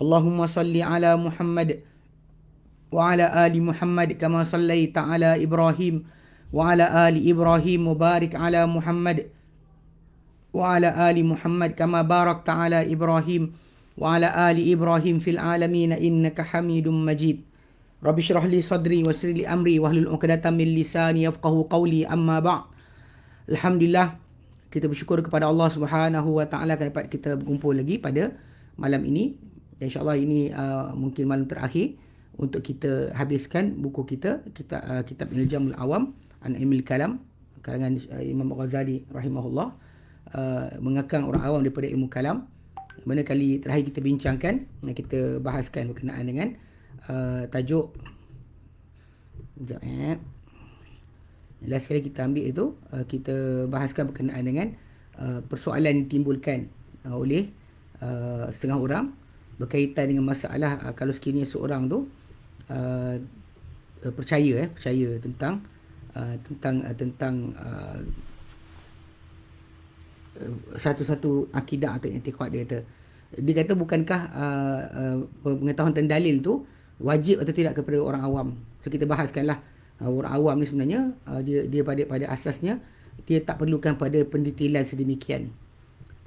Allahumma salli ala Muhammad وعلى آل محمد كما صليت على إبراهيم وعلى آل إبراهيم وبارك على محمد وعلى آل محمد كما باركت على إبراهيم وعلى آل إبراهيم في العالمين إنك حميد مجيد رب اشرح لي صدري ويسر لي أمري واحلل عقدة من لساني يفقه قولي أما بعد الحمد لله kita bersyukur kepada Allah Subhanahu wa taala kerana dapat kita berkumpul lagi pada malam ini. Insya-Allah ini uh, mungkin malam terakhir untuk kita habiskan buku kita kita uh, kitab Iljamul Awam an Ilmil Kalam karangan uh, Imam Ghazali rahimahullah. Uh, mengekang orang awam daripada ilmu kalam. Mana kali terakhir kita bincangkan kita bahaskan berkenaan dengan uh, tajuk sekejap eh. Last sekali kita ambil itu uh, kita bahaskan berkenaan dengan uh, persoalan yang ditimbulkan uh, oleh uh, setengah orang berkaitan dengan masalah uh, kalau sekiranya seorang tu uh, percaya eh percaya tentang uh, tentang uh, tentang uh, satu-satu akidah atau i'tiqad dia kata. Dia kata bukankah uh, uh, pengetahuan tentang dalil tu wajib atau tidak kepada orang awam? So kita bahaskanlah uh, orang awam ni sebenarnya uh, dia dia pada pada asasnya dia tak perlukan pada pendetailan sedemikian.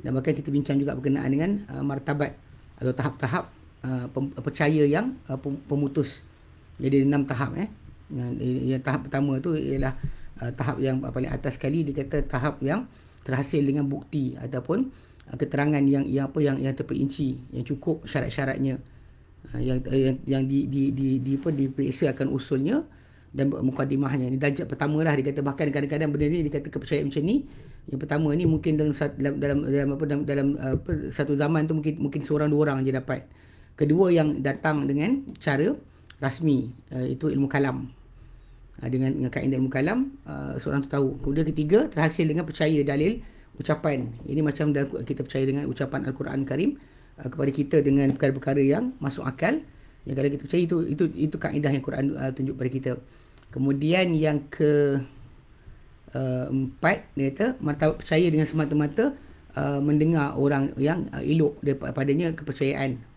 Dan bahkan kita bincang juga berkenaan dengan uh, martabat atau tahap-tahap uh, percaya yang uh, pemutus jadi enam tahap eh. Yang, tahap pertama tu ialah uh, tahap yang paling atas sekali dia kata tahap yang terhasil dengan bukti ataupun uh, keterangan yang yang apa yang yang terperinci yang cukup syarat-syaratnya uh, yang, yang yang di di di di apa diperiksa akan usulnya dan mukadimahnya ni darjat pertama lah. Dia kata bahkan kadang-kadang benda ni dia kata kepercayaan macam ni. Yang pertama ni mungkin dalam dalam dalam dalam apa dalam, dalam apa satu zaman tu mungkin mungkin seorang dua orang je dapat. Kedua yang datang dengan cara rasmi uh, itu ilmu kalam. Uh, dengan dengan kaedah ilmu kalam uh, seorang tu tahu. Kemudian ketiga terhasil dengan percaya dalil ucapan. Ini macam kita percaya dengan ucapan al-Quran Karim uh, kepada kita dengan perkara-perkara yang masuk akal. Yang kalau kita percaya itu itu itu kaedah yang Quran uh, tunjuk pada kita kemudian yang ke uh, empat dia kata martabat percaya dengan semata-mata uh, mendengar orang yang uh, elok daripadanya kepercayaan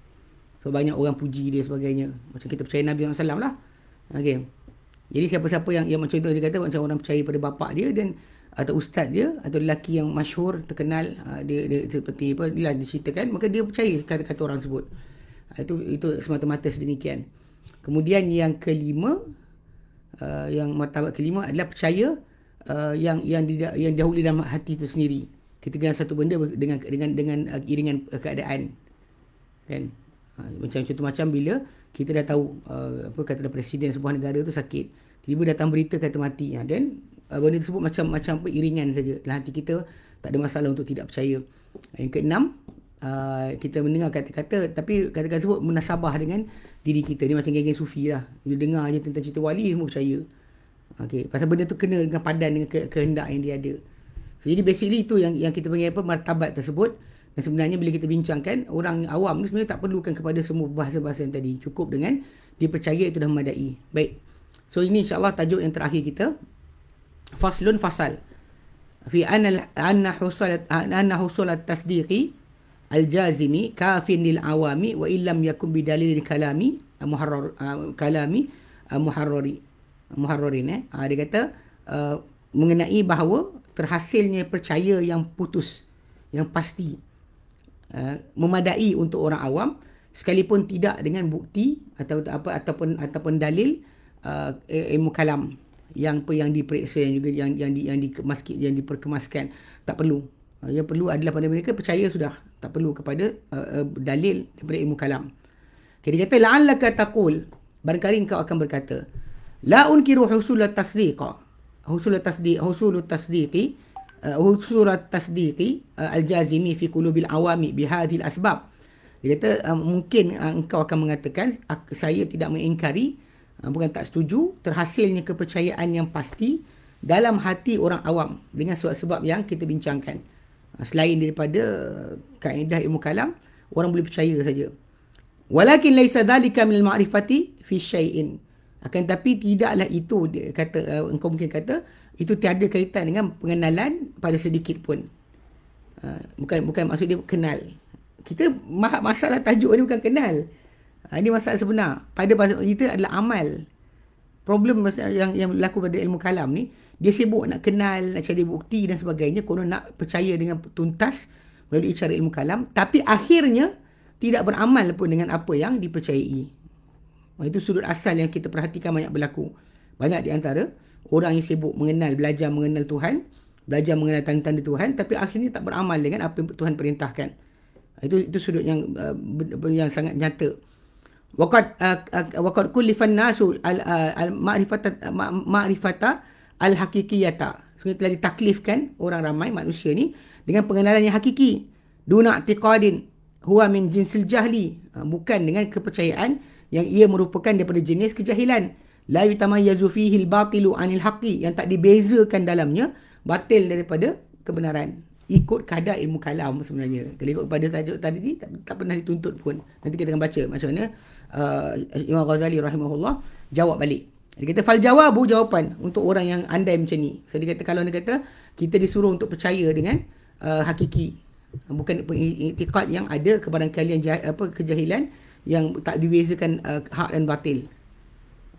So banyak orang puji dia sebagainya. Macam kita percaya Nabi SAW lah. Okay. Jadi siapa-siapa yang yang macam itu dia kata macam orang percaya pada bapak dia dan atau ustaz dia atau lelaki yang masyhur terkenal uh, dia, dia seperti apa dia lah diceritakan maka dia percaya kata-kata orang sebut. Uh, itu itu semata-mata sedemikian. Kemudian yang kelima uh, yang martabat kelima adalah percaya uh, yang yang di, yang dahulu dalam hati itu sendiri. Kita dengan satu benda dengan dengan dengan uh, iringan uh, keadaan. Kan? Ha, macam contoh macam bila kita dah tahu uh, apa kata presiden sebuah negara tu sakit. Tiba-tiba datang berita kata mati. Ha, dan uh, benda tersebut macam macam apa iringan saja. Dalam hati kita tak ada masalah untuk tidak percaya. Yang keenam, uh, kita mendengar kata-kata tapi kata-kata tersebut menasabah dengan diri kita. Dia macam geng-geng sufi lah. Bila dengar je tentang cerita wali semua percaya. Okay. Pasal benda tu kena dengan padan dengan ke- kehendak yang dia ada. So, jadi basically itu yang yang kita panggil apa martabat tersebut. Dan sebenarnya bila kita bincangkan, orang awam ni sebenarnya tak perlukan kepada semua bahasa-bahasa yang tadi. Cukup dengan dipercaya itu dah memadai. Baik. So ini insyaAllah tajuk yang terakhir kita. Faslun fasal. Fi anna husulat anna husulat tasdiqi al-jazimi kafin lil awami wa illam yakun bidalil kalami muharrar kalami muharrari muharrarin eh. Ha, dia kata uh, mengenai bahawa terhasilnya percaya yang putus yang pasti Uh, memadai untuk orang awam sekalipun tidak dengan bukti atau apa ataupun ataupun dalil uh, ilmu kalam yang yang diperiksa yang juga yang yang di, yang dikemaskan yang diperkemaskan. Tak perlu. uh, yang perlu adalah pada mereka percaya sudah. Tak perlu kepada uh, uh, dalil daripada ilmu kalam. Okay, dia kata la'allaka taqul. Barangkali engkau akan berkata la unkiru husul at-tasdiq husul at-tasdiq husul at-tasdiqi husurat tasdiqi al-jazimi fi qulubil awami bihadhil asbab. Dia kata uh, mungkin uh, engkau akan mengatakan uh, saya tidak mengingkari uh, bukan tak setuju terhasilnya kepercayaan yang pasti dalam hati orang awam dengan sebab-sebab yang kita bincangkan. Uh, selain daripada kaedah ilmu kalam, orang boleh percaya saja. Walakin laisa dhalika min al-ma'rifati fi syai'in. Akan tapi tidaklah itu dia kata uh, engkau mungkin kata itu tiada kaitan dengan pengenalan pada sedikit pun. Uh, bukan bukan maksud dia kenal kita masalah tajuk ni bukan kenal. Ha, ini masalah sebenar. Pada kita adalah amal. Problem yang yang berlaku pada ilmu kalam ni, dia sibuk nak kenal, nak cari bukti dan sebagainya, konon nak percaya dengan tuntas melalui cara ilmu kalam, tapi akhirnya tidak beramal pun dengan apa yang dipercayai. Itu sudut asal yang kita perhatikan banyak berlaku. Banyak di antara orang yang sibuk mengenal, belajar mengenal Tuhan, belajar mengenal tanda-tanda Tuhan, tapi akhirnya tak beramal dengan apa yang Tuhan perintahkan. Itu itu sudut yang uh, yang sangat nyata. Waqad uh, uh, waqad kullifan nasu al al ma'rifata ma'rifata al haqiqiyata. Sebenarnya telah ditaklifkan orang ramai manusia ni dengan pengenalan yang hakiki. Duna i'tiqadin huwa min jinsil jahli. Bukan dengan kepercayaan yang ia merupakan daripada jenis kejahilan. La yutamayyazu fihi al-batilu anil haqqi yang tak dibezakan dalamnya batil daripada kebenaran ikut kadar ilmu kalam sebenarnya. Kalau ikut pada tajuk tadi ni tak, tak pernah dituntut pun. Nanti kita akan baca macam mana uh, Imam Ghazali rahimahullah jawab balik. Dia kata fal jawabu jawapan untuk orang yang andai macam ni. So dia kata kalau dia kata kita disuruh untuk percaya dengan uh, hakiki bukan iktikad yang ada kepada kalian apa kejahilan yang tak dibezakan uh, hak dan batil.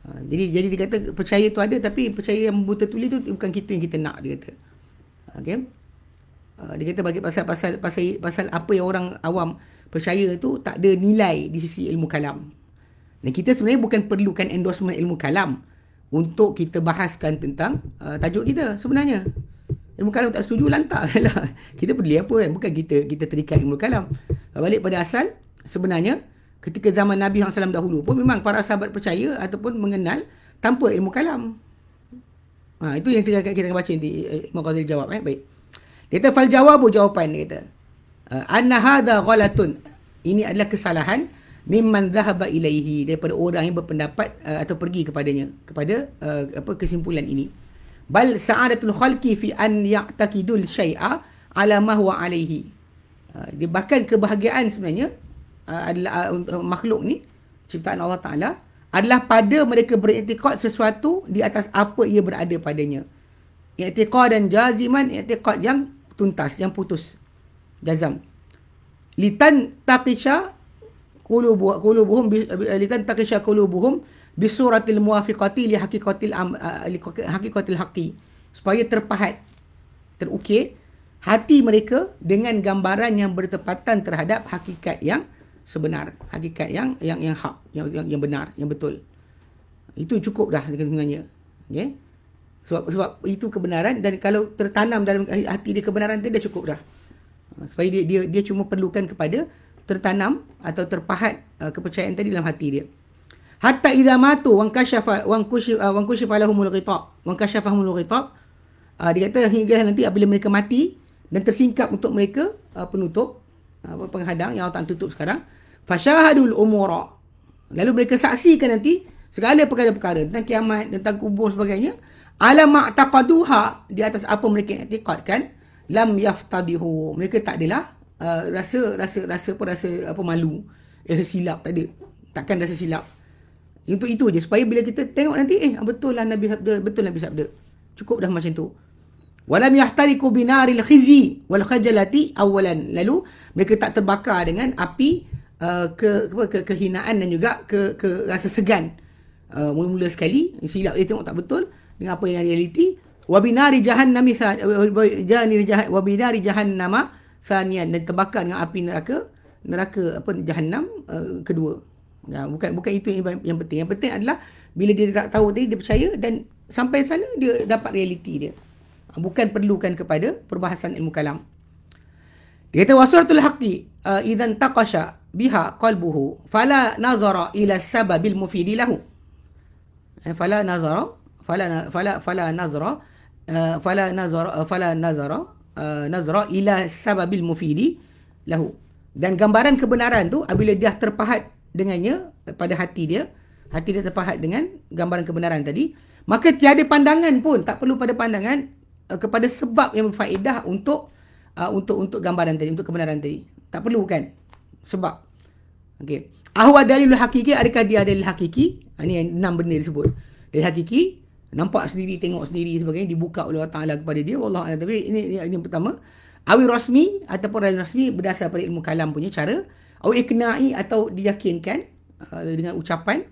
Uh, jadi jadi dia kata percaya tu ada tapi percaya yang buta tuli tu bukan kita yang kita nak dia kata. Okay. Ah, dia kata bagi pasal pasal pasal pasal apa yang orang awam percaya tu tak ada nilai di sisi ilmu kalam. Dan kita sebenarnya bukan perlukan endorsement ilmu kalam untuk kita bahaskan tentang uh, tajuk kita sebenarnya. Ilmu kalam tak setuju lantak lah. Kita peduli apa kan? Bukan kita kita terikat ilmu kalam. Balik pada asal, sebenarnya ketika zaman Nabi SAW dahulu pun memang para sahabat percaya ataupun mengenal tanpa ilmu kalam. Ha, itu yang kita, kita akan baca nanti. Eh, Imam Ghazali jawab. Eh? Baik. Dia kata fal jawabu jawapan dia kata. Anna hadha ghalatun. Ini adalah kesalahan mimman dhahaba ilaihi daripada orang yang berpendapat uh, atau pergi kepadanya kepada uh, apa kesimpulan ini. Bal sa'adatul khalqi fi an ya'taqidul syai'a ala ma huwa alaihi. Uh, bahkan kebahagiaan sebenarnya uh, adalah uh, makhluk ni ciptaan Allah Taala adalah pada mereka beriktikad sesuatu di atas apa ia berada padanya i'tiqad dan jaziman i'tiqad yang tuntas yang putus jazam litan taqisha qulubu qulubuhum litan taqisha qulubuhum bi suratil muwafiqati li haqiqatil haqiqatil haqqi supaya terpahat terukir hati mereka dengan gambaran yang bertepatan terhadap hakikat yang sebenar hakikat yang yang yang hak yang yang, yang benar yang betul. Itu cukup dah dengan okey? Sebab sebab itu kebenaran dan kalau tertanam dalam hati dia kebenaran tu dah cukup dah. Supaya dia dia dia cuma perlukan kepada tertanam atau terpahat uh, kepercayaan tadi dalam hati dia. Hatta idza matu wa kashafa wa kushif uh, wa kushifa lahumul ghita wa kashafahumul ghita uh, dia kata hingga nanti apabila mereka mati dan tersingkap untuk mereka uh, penutup uh, penghadang yang tak tutup sekarang fashahadul umura. Lalu mereka saksikan nanti segala perkara-perkara tentang kiamat tentang kubur sebagainya. Ala ma'taqaduha di atas apa mereka i'tiqadkan lam yaftadihu. Mereka tak adalah uh, rasa rasa rasa apa rasa apa malu. Eh silap tak ada. Takkan rasa silap. Untuk itu je. Supaya bila kita tengok nanti eh betul lah nabi sabda betul nabi sabda. Cukup dah macam tu. Walam yahtariku binaril khizi wal khajalati awalan. Lalu mereka tak terbakar dengan api uh, ke, ke, ke kehinaan dan juga ke ke rasa segan. Uh, mula-mula sekali silap dia tengok tak betul dengan apa yang realiti. Wabinari jahannami jahannami jahan wabinari jahannama sanian dan terbakar dengan api neraka. Neraka apa jahannam uh, kedua. Ya, bukan bukan itu yang, yang penting. Yang penting adalah bila dia tak tahu tadi dia percaya dan sampai sana dia dapat realiti dia. Bukan perlukan kepada perbahasan ilmu kalam. Dia kata wasaratul haqqi uh, idan taqasha biha qalbuhu fala nazara ila sababil mufidi lahu. Eh, fala nazara fala fala fala nazra uh, fala nazara uh, fala nazara uh, nazra ila sababil mufidi lahu Dan gambaran kebenaran tu apabila dia terpahat dengannya pada hati dia, hati dia terpahat dengan gambaran kebenaran tadi, maka tiada pandangan pun, tak perlu pada pandangan uh, kepada sebab yang berfaedah untuk uh, untuk untuk gambaran tadi, untuk kebenaran tadi. Tak perlu kan? Sebab. Okey. Ahwa dalilul hakiki, adakah dia dalil hakiki? Ini ha, yang enam benda disebut. Dalil hakiki, nampak sendiri, tengok sendiri sebagainya, dibuka oleh Allah Ta'ala kepada dia. Allah Tapi ini, ini, ini yang pertama. Awi rasmi ataupun dalil rasmi berdasar pada ilmu kalam punya cara. Awi ikna'i atau diyakinkan uh, dengan ucapan.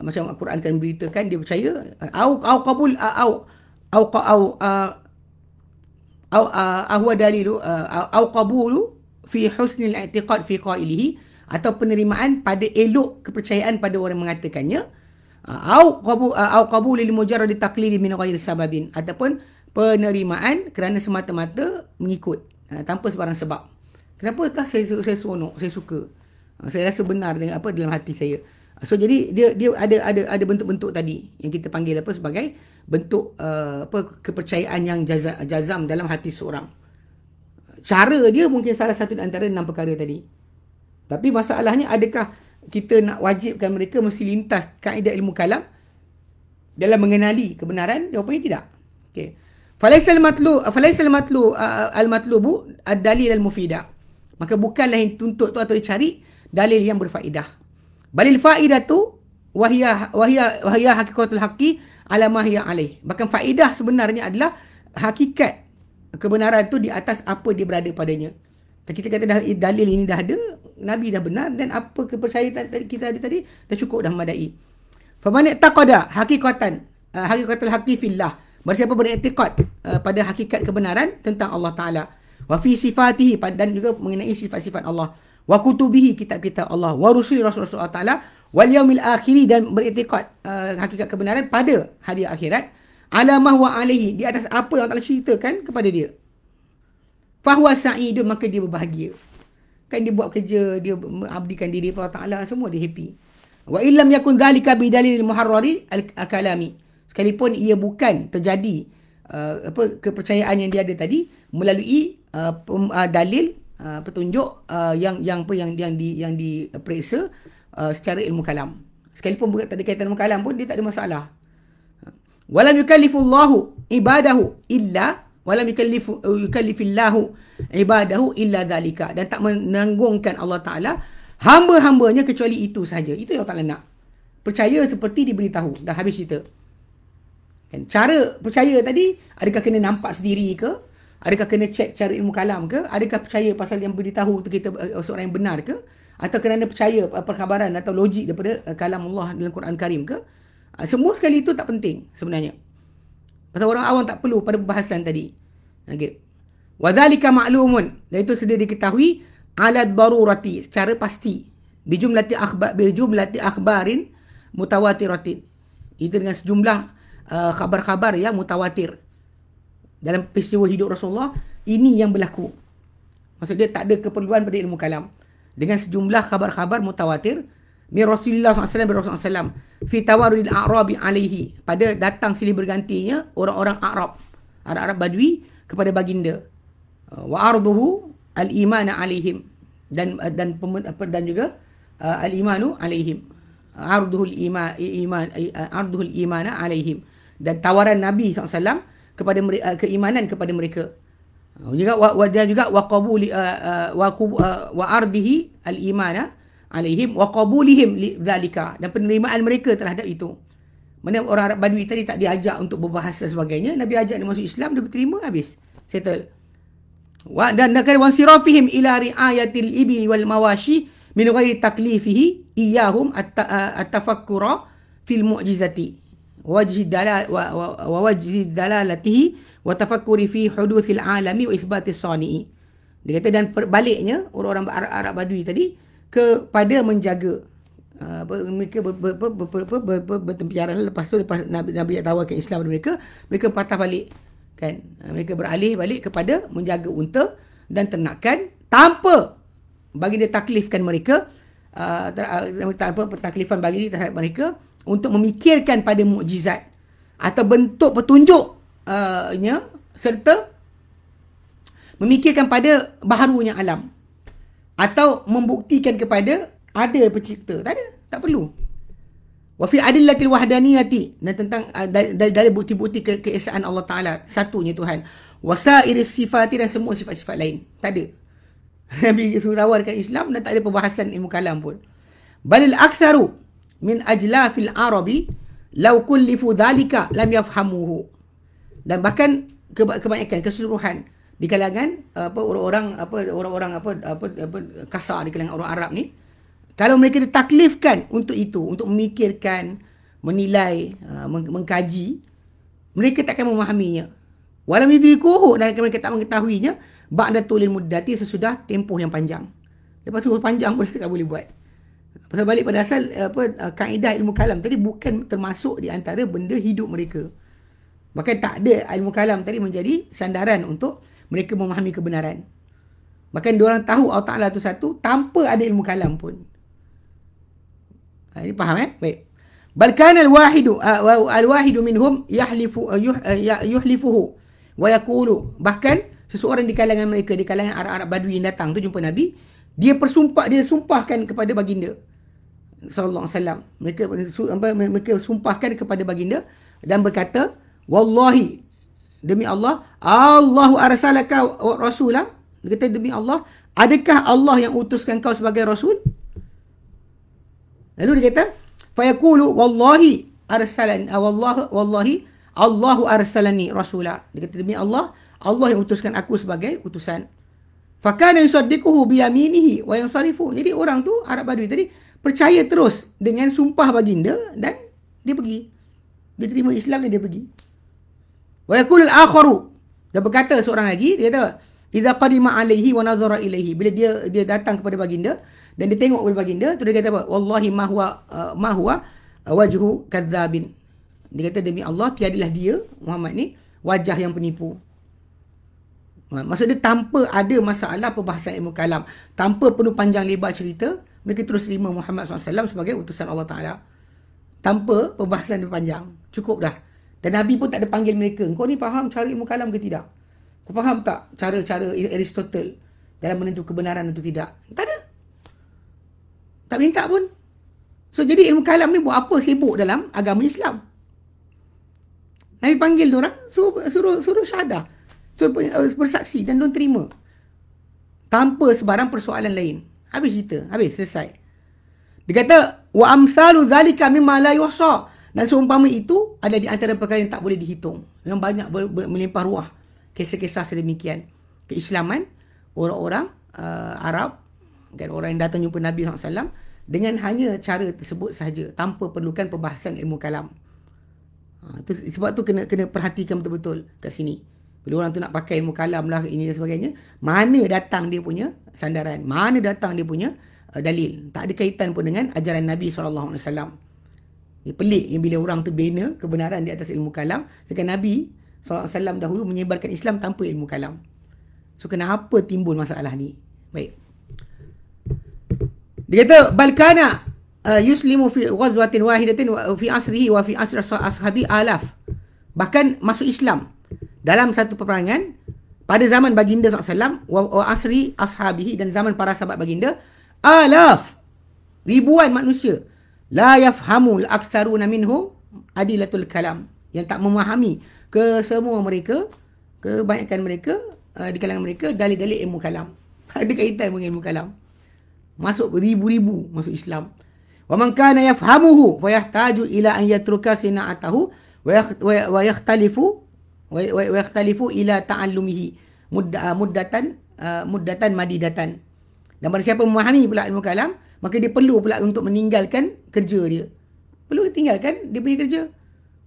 Uh, macam Al-Quran kan beritakan, dia percaya. Au au qabul au au au au ahwa dalilu au qabulu fi husnil i'tiqad fi qailihi atau penerimaan pada elok kepercayaan pada orang mengatakannya au qabu au qabul lil mujarrad taqlidi min ghairi sababin. Ataupun penerimaan kerana semata-mata mengikut. Tanpa sebarang sebab. Kenapakah saya saya seronok saya suka? Saya rasa benar dengan apa dalam hati saya. So jadi dia dia ada ada ada bentuk-bentuk tadi yang kita panggil apa sebagai bentuk uh, apa kepercayaan yang jazam, jazam dalam hati seorang. Cara dia mungkin salah satu antara enam perkara tadi. Tapi masalahnya adakah kita nak wajibkan mereka mesti lintas kaedah ilmu kalam dalam mengenali kebenaran? Jawapannya tidak. Okey. Falaisal matlu falaisal matlu al matlubu ad dalil al mufida. Maka bukanlah yang tuntut tu atau dicari dalil yang berfaedah. Balil faedah tu wahia wahia wahia hakikatul haqi ala ma hiya alaih. Bahkan faedah sebenarnya adalah hakikat kebenaran tu di atas apa dia berada padanya. Kita kata dah dalil ini dah ada, Nabi dah benar dan apa kepercayaan tadi kita ada tadi dah cukup dah memadai. Faman taqada hakikatan uh, hakikatul haqi fillah. Bersiapa beriktikad uh, pada hakikat kebenaran tentang Allah Taala. Wa fi sifatihi dan juga mengenai sifat-sifat Allah. Wa kutubihi kitab-kitab Allah. Wa rusuli Rasulullah Taala wal yaumil akhir dan beriktikad uh, hakikat kebenaran pada hari akhirat. Alamah wa alaihi di atas apa yang Allah ceritakan kepada dia. Fahuwa sa'idun maka dia berbahagia. Kan dia buat kerja, dia abdikan diri kepada Ta'ala, semua dia happy. Wa illam yakun dhalika bidalil muharrari al-kalami. Sekalipun ia bukan terjadi uh, apa kepercayaan yang dia ada tadi melalui uh, pem, uh, dalil uh, petunjuk uh, yang yang apa yang yang di yang diperiksa uh, secara ilmu kalam. Sekalipun bukan tak ada kaitan ilmu kalam pun dia tak ada masalah. Walam yukallifullahu ibadahu illa walam yukallifu yukallifillahu ibadahu illa dhalika dan tak menanggungkan Allah Taala hamba-hambanya kecuali itu saja. Itu yang Allah Taala nak. Percaya seperti diberitahu. Dah habis cerita. Kan cara percaya tadi adakah kena nampak sendiri ke? Adakah kena cek cara ilmu kalam ke? Adakah percaya pasal yang beritahu tu kita uh, seorang yang benar ke? Atau kerana percaya uh, perkhabaran atau logik daripada uh, kalam Allah dalam Quran Karim ke? Semua sekali itu tak penting sebenarnya. Pasal orang awam tak perlu pada perbahasan tadi. Okey. Wadhalika ma'lumun. Dan itu sudah diketahui alat darurati secara pasti. Bijumlati akhbar bijumlati akhbarin mutawatiratin. Itu dengan sejumlah uh, khabar-khabar yang mutawatir. Dalam peristiwa hidup Rasulullah, ini yang berlaku. Maksud dia tak ada keperluan pada ilmu kalam. Dengan sejumlah khabar-khabar mutawatir, min Rasulullah SAW bin Rasulullah SAW fi tawarudil a'rabi alaihi pada datang silih bergantinya orang-orang Arab Arab-Arab Badui kepada baginda. Uh, wa arduhu al-iman alaihim dan uh, dan dan juga uh, al-imanu alaihim. Arduhul iman iman imana alaihim. Dan tawaran Nabi SAW kepada mereka keimanan kepada mereka. Juga wa, juga wa qabuli wa wa ardihi al-imana alaihim wa qabulihim lidzalika dan penerimaan mereka terhadap itu. Mana orang Arab Badui tadi tak diajak untuk berbahasa sebagainya, Nabi ajak dia masuk Islam dia berterima habis. Settle. Wa dan nakal wan sirafihim ila riayatil ibi wal mawashi min ghairi taklifihi iyahum at-tafakkura fil mu'jizati wajhi dalal wa wajhi dalalatihi wa tafakkuri fi huduthil alami wa ithbati sani'i. Dia kata dan baliknya orang-orang Arab Badui tadi kepada menjaga. Uh, mereka bertempiaran. Lepas tu lepas Nabi Nabi tawarkan Islam kepada mereka mereka patah balik kan? Uh, mereka beralih balik kepada menjaga unta dan ternakan tanpa bagi dia taklifkan mereka. Uh, tanpa taklifan bagi dia terhadap mereka untuk memikirkan pada mukjizat atau bentuk petunjuk uh, serta memikirkan pada baharunya alam atau membuktikan kepada ada pencipta. Tak ada, tak perlu. Wa fi adillatil wahdaniyati dan tentang uh, dari, bukti-bukti ke keesaan Allah Taala, satunya Tuhan. Wasairis sifati dan semua sifat-sifat lain. Tak ada. Nabi suruh tawarkan Islam dan tak ada perbahasan ilmu kalam pun. Balil aktsaru min ajlafil arabi law kullifu dhalika lam yafhamuhu. Dan bahkan kebanyakan keseluruhan di kalangan apa orang-orang apa orang-orang apa apa apa kasar di kalangan orang Arab ni kalau mereka ditaklifkan untuk itu untuk memikirkan menilai uh, mengkaji mereka takkan memahaminya. Walam yudrikuhu dan mereka tak mengetahuinya ba'da tulil muddati sesudah tempoh yang panjang. Lepas tu panjang pun tak boleh buat. Pasal balik pada asal apa uh, kaedah ilmu kalam tadi bukan termasuk di antara benda hidup mereka. Bahkan tak ada ilmu kalam tadi menjadi sandaran untuk mereka memahami kebenaran. Bahkan diorang tahu Allah Ta'ala itu satu tanpa ada ilmu kalam pun. Ha, ini faham eh? Baik. Balkan al-wahidu uh, al-wahidu minhum yahlifu uh, uh, yuhlifuhu wa yaqulu bahkan seseorang di kalangan mereka di kalangan Arab-Arab Badui yang datang tu jumpa Nabi dia persumpah dia sumpahkan kepada baginda sallallahu alaihi wasallam mereka sumpahkan kepada baginda dan berkata wallahi demi Allah Allahu arsalaka rasula dia kata demi Allah adakah Allah yang utuskan kau sebagai rasul? Lalu dia kata fayaqulu wallahi arsalan wallahi wallahi Allahu arsalani rasula. Dia kata demi Allah Allah yang utuskan aku sebagai utusan. Fakana yusaddiquhu bi yaminihi wa yansarifu. Jadi orang tu Arab Badui tadi percaya terus dengan sumpah baginda dan dia pergi. Dia terima Islam dan dia pergi Wa yaqul al-akharu. Dia berkata seorang lagi, dia kata, "Idza qadima alaihi wa nazara ilaihi." Bila dia dia datang kepada baginda dan dia tengok kepada baginda, tu dia kata apa? Wallahi ma huwa uh, ma huwa uh, wajhu kadzabin. Dia kata demi Allah tiadalah dia Muhammad ni wajah yang penipu. Maksud dia tanpa ada masalah perbahasan ilmu kalam. Tanpa perlu panjang lebar cerita. Mereka terus terima Muhammad SAW sebagai utusan Allah Ta'ala. Tanpa perbahasan yang panjang. Cukup dah. Dan Nabi pun tak ada panggil mereka. Kau ni faham cara ilmu kalam ke tidak? Kau faham tak cara-cara Aristotle dalam menentu kebenaran atau tidak? Tak ada. Tak minta pun. So jadi ilmu kalam ni buat apa sibuk dalam agama Islam? Nabi panggil orang, suruh, suruh, suruh syahadah. Suruh uh, bersaksi dan dia terima. Tanpa sebarang persoalan lain. Habis cerita. Habis. Selesai. Dia kata, wa amsalu zalika mimma la yuhsa. Dan seumpama itu ada di antara perkara yang tak boleh dihitung. Yang banyak ber, ber, melimpah ruah. Kisah-kisah sedemikian. Keislaman, orang-orang uh, Arab, kan, orang yang datang jumpa Nabi SAW, dengan hanya cara tersebut sahaja. Tanpa perlukan perbahasan ilmu kalam. Ha, tu, sebab tu kena kena perhatikan betul-betul kat sini. Bila orang tu nak pakai ilmu kalam lah, ini dan sebagainya. Mana datang dia punya sandaran. Mana datang dia punya uh, dalil. Tak ada kaitan pun dengan ajaran Nabi SAW. Pelik yang bila orang tu bina kebenaran di atas ilmu kalam. Sedangkan Nabi SAW dahulu menyebarkan Islam tanpa ilmu kalam. So kenapa timbul masalah ni? Baik. Dia kata, Balkana uh, yuslimu fi ghazwatin wahidatin wa fi asrihi wa fi asri ashabi alaf. Bahkan masuk Islam dalam satu peperangan pada zaman baginda SAW wa, wa asri ashabihi dan zaman para sahabat baginda alaf ribuan manusia la yafhamu al-aktsaruna minhum adilatul kalam. Yang tak memahami ke semua mereka kebanyakan mereka uh, di kalangan mereka dalil-dalil ilmu kalam. Ada kaitan dengan ilmu kalam. Masuk beribu-ribu masuk Islam. Wa man kana yafhamuhu fa yahtaju ila an yatruka sina'atahu wa yakhtalifu wa yakhtalifu ila ta'allumihi. Muddatan uh, muddatan madidatan. Dan barang siapa memahami pula ilmu kalam maka dia perlu pula untuk meninggalkan kerja dia. Perlu tinggalkan dia punya kerja.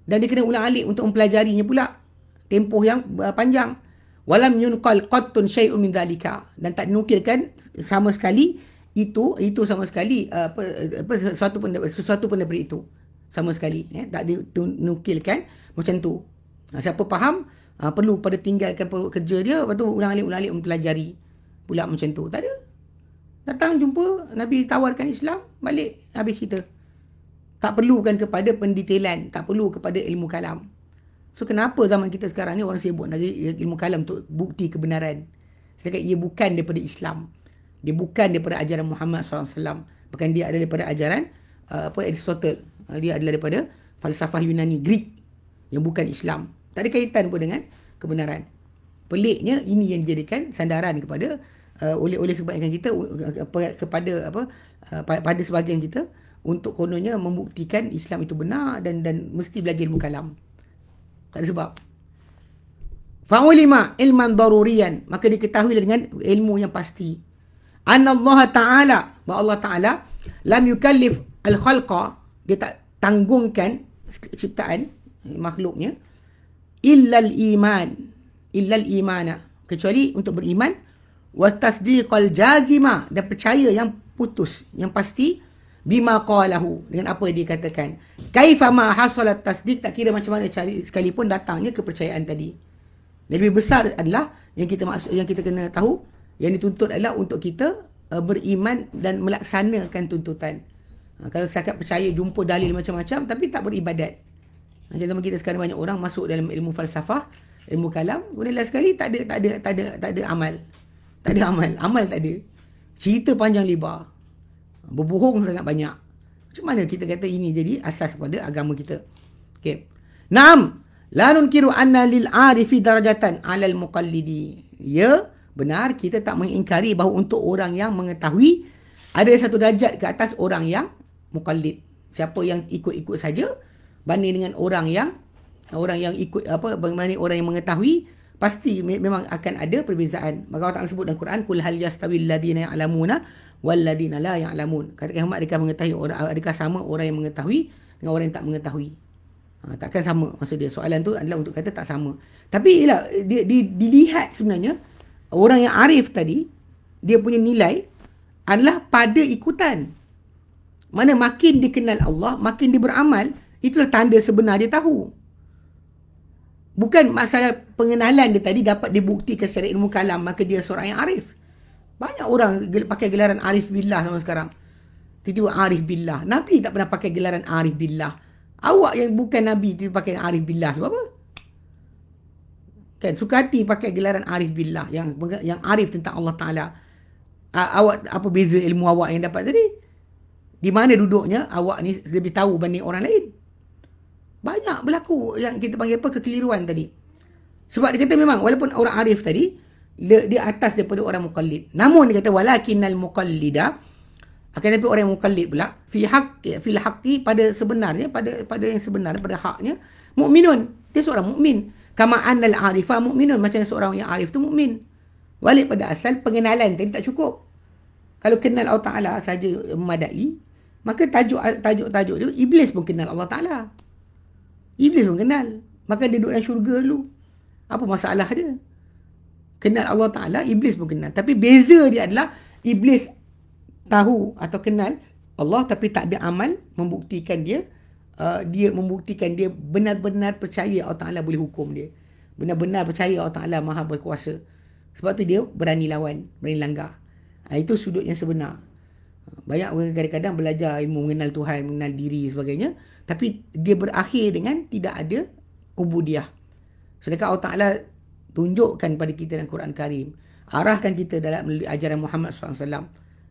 Dan dia kena ulang alik untuk mempelajarinya pula. Tempoh yang uh, panjang. Walam yunqal qattun syai'un min dhalika. Dan tak dinukilkan sama sekali itu itu sama sekali uh, apa, apa sesuatu pun sesuatu pun daripada itu sama sekali eh tak dinukilkan macam tu siapa faham uh, perlu pada tinggalkan kerja dia lepas tu ulang alik ulang alik mempelajari pula macam tu tak ada Datang jumpa Nabi tawarkan Islam Balik habis cerita Tak perlukan kepada pendetailan Tak perlu kepada ilmu kalam So kenapa zaman kita sekarang ni Orang sibuk dari ilmu kalam Untuk bukti kebenaran Sedangkan ia bukan daripada Islam Dia bukan daripada ajaran Muhammad SAW. Bahkan dia adalah daripada ajaran uh, apa Aristotle. Uh, dia adalah daripada falsafah Yunani, Greek. Yang bukan Islam. Tak ada kaitan pun dengan kebenaran. Peliknya ini yang dijadikan sandaran kepada uh, oleh oleh sebahagian kita uh, kepada apa uh, pada sebahagian kita untuk kononnya membuktikan Islam itu benar dan dan mesti belajar ilmu kalam. Tak ada sebab. Fa'ulima ilman darurian. Maka diketahui dengan ilmu yang pasti. Anna Allah Ta'ala. Bahawa Allah Ta'ala. Lam yukallif al-khalqa. Dia tak tanggungkan ciptaan makhluknya. Illal iman. Illal imana. Kecuali untuk beriman. Wa tasdiqal jazima. Dan percaya yang putus. Yang pasti. Bima qalahu. Dengan apa dia katakan. Kaifa ma hasalat tasdiq. Tak kira macam mana cari sekalipun datangnya kepercayaan tadi. Lebih besar adalah yang kita maksud yang kita kena tahu yang dituntut adalah untuk kita uh, beriman dan melaksanakan tuntutan. Ha, kalau setakat percaya jumpa dalil macam-macam tapi tak beribadat. Macam zaman kita sekarang banyak orang masuk dalam ilmu falsafah, ilmu kalam, last sekali tak ada tak ada tak ada tak ada amal. Tak ada amal, amal tak ada. Cerita panjang lebar. Berbohong sangat banyak. Macam mana kita kata ini jadi asas pada agama kita? Okey. Naam. La nunkiru anna lil arifi darajatan alal muqallidi. Ya, benar kita tak mengingkari bahawa untuk orang yang mengetahui ada satu darjat ke atas orang yang muqallid. Siapa yang ikut-ikut saja banding dengan orang yang orang yang ikut apa banding orang yang mengetahui pasti memang akan ada perbezaan. Maka Allah Taala sebut dalam Quran kul hal yastawil ladina ya'lamuna wal ladina la ya'lamun. Kata Muhammad adakah mengetahui orang adakah sama orang yang mengetahui dengan orang yang tak mengetahui? Ha, takkan sama maksud dia. Soalan tu adalah untuk kata tak sama. Tapi ialah dia, dia dilihat sebenarnya orang yang arif tadi dia punya nilai adalah pada ikutan. Mana makin dikenal Allah, makin dia beramal, itulah tanda sebenar dia tahu. Bukan masalah pengenalan dia tadi dapat dibuktikan secara ilmu kalam, maka dia seorang yang arif. Banyak orang pakai gelaran arif billah sama sekarang. Tiba-tiba arif billah. Nabi tak pernah pakai gelaran arif billah. Awak yang bukan Nabi tu pakai Arif Billah sebab apa? Kan suka hati pakai gelaran Arif Billah yang yang arif tentang Allah Taala. Awak apa beza ilmu awak yang dapat tadi? Di mana duduknya awak ni lebih tahu banding orang lain? Banyak berlaku yang kita panggil apa kekeliruan tadi. Sebab dia kata memang walaupun orang arif tadi dia, atas daripada orang muqallid. Namun dia kata walakinnal muqallida akan tapi orang yang mukallid pula fi haqqi fil haqqi pada sebenarnya pada pada yang sebenar pada haknya mukminun. Dia seorang mukmin. Kama annal arifa mukminun. Macam seorang yang arif tu mukmin. Balik pada asal pengenalan tadi tak cukup. Kalau kenal Allah Taala saja memadai maka tajuk tajuk tajuk dia iblis pun kenal Allah Taala iblis pun kenal maka dia duduk dalam syurga dulu apa masalah dia kenal Allah Taala iblis pun kenal tapi beza dia adalah iblis tahu atau kenal Allah tapi tak ada amal membuktikan dia uh, dia membuktikan dia benar-benar percaya Allah Taala boleh hukum dia. Benar-benar percaya Allah Taala Maha berkuasa. Sebab tu dia berani lawan, berani langgar. Uh, itu sudut yang sebenar. Banyak orang kadang-kadang belajar ilmu mengenal Tuhan, mengenal diri sebagainya, tapi dia berakhir dengan tidak ada ubudiah. Sedangkan Allah Taala tunjukkan pada kita dalam Quran Karim, arahkan kita dalam ajaran Muhammad SAW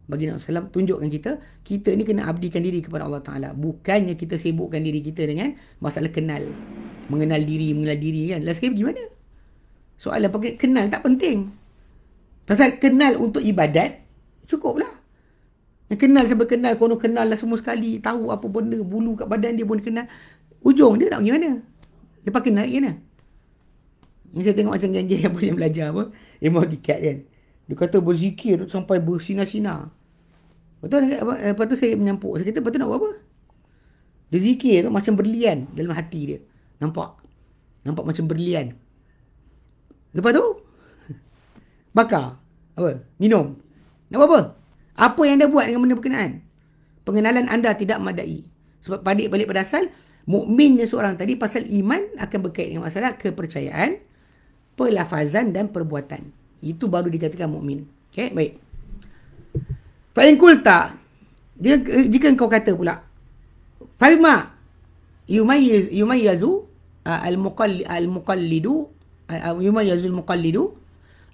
bagi Nabi SAW tunjukkan kita kita ni kena abdikan diri kepada Allah Ta'ala. Bukannya kita sibukkan diri kita dengan masalah kenal. Mengenal diri mengenal diri kan. Last sekali pergi mana soalan pakai kenal tak penting. Pasal kenal untuk ibadat cukup lah yang kenal sampai kenal kono kenal lah semua sekali tahu apa benda bulu kat badan dia pun kenal ujung dia nak pergi mana dia pakai naik kan ni saya tengok macam janji yang boleh belajar apa ilmu hakikat kan dia kata berzikir sampai bersinar-sinar. Betul tak? Lepas tu saya menyampuk. Saya kata, lepas tu nak buat apa? Dia zikir tu macam berlian dalam hati dia. Nampak? Nampak macam berlian. Lepas tu? Bakar. Apa? Minum. Nak buat apa? Apa yang anda buat dengan benda berkenaan? Pengenalan anda tidak madai. Sebab balik balik pada asal, mukminnya seorang tadi pasal iman akan berkait dengan masalah kepercayaan, pelafazan dan perbuatan. Itu baru dikatakan mukmin. Okey, baik. Fa in qulta dia jika engkau kata pula Faima uh, al-muqallid al-muqallidu uh, yumayyizu al-muqallidu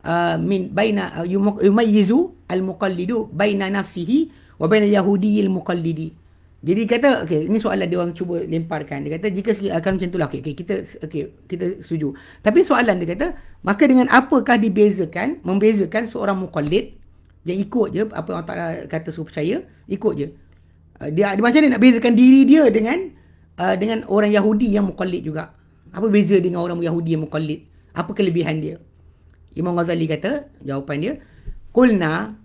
uh, min baina yumayyizu al-muqallidu baina nafsihi wa baina yahudi al-muqallidi. Jadi kata okey ini soalan dia orang cuba lemparkan. Dia kata jika akan macam itulah okey okay, kita okey kita setuju. Tapi soalan dia kata maka dengan apakah dibezakan membezakan seorang muqallid yang ikut je apa orang Taala kata suruh percaya, ikut je. Uh, dia, dia macam ni nak bezakan diri dia dengan uh, dengan orang Yahudi yang muqallid juga. Apa beza dengan orang Yahudi yang muqallid? Apa kelebihan dia? Imam Ghazali kata, jawapan dia, Qulna,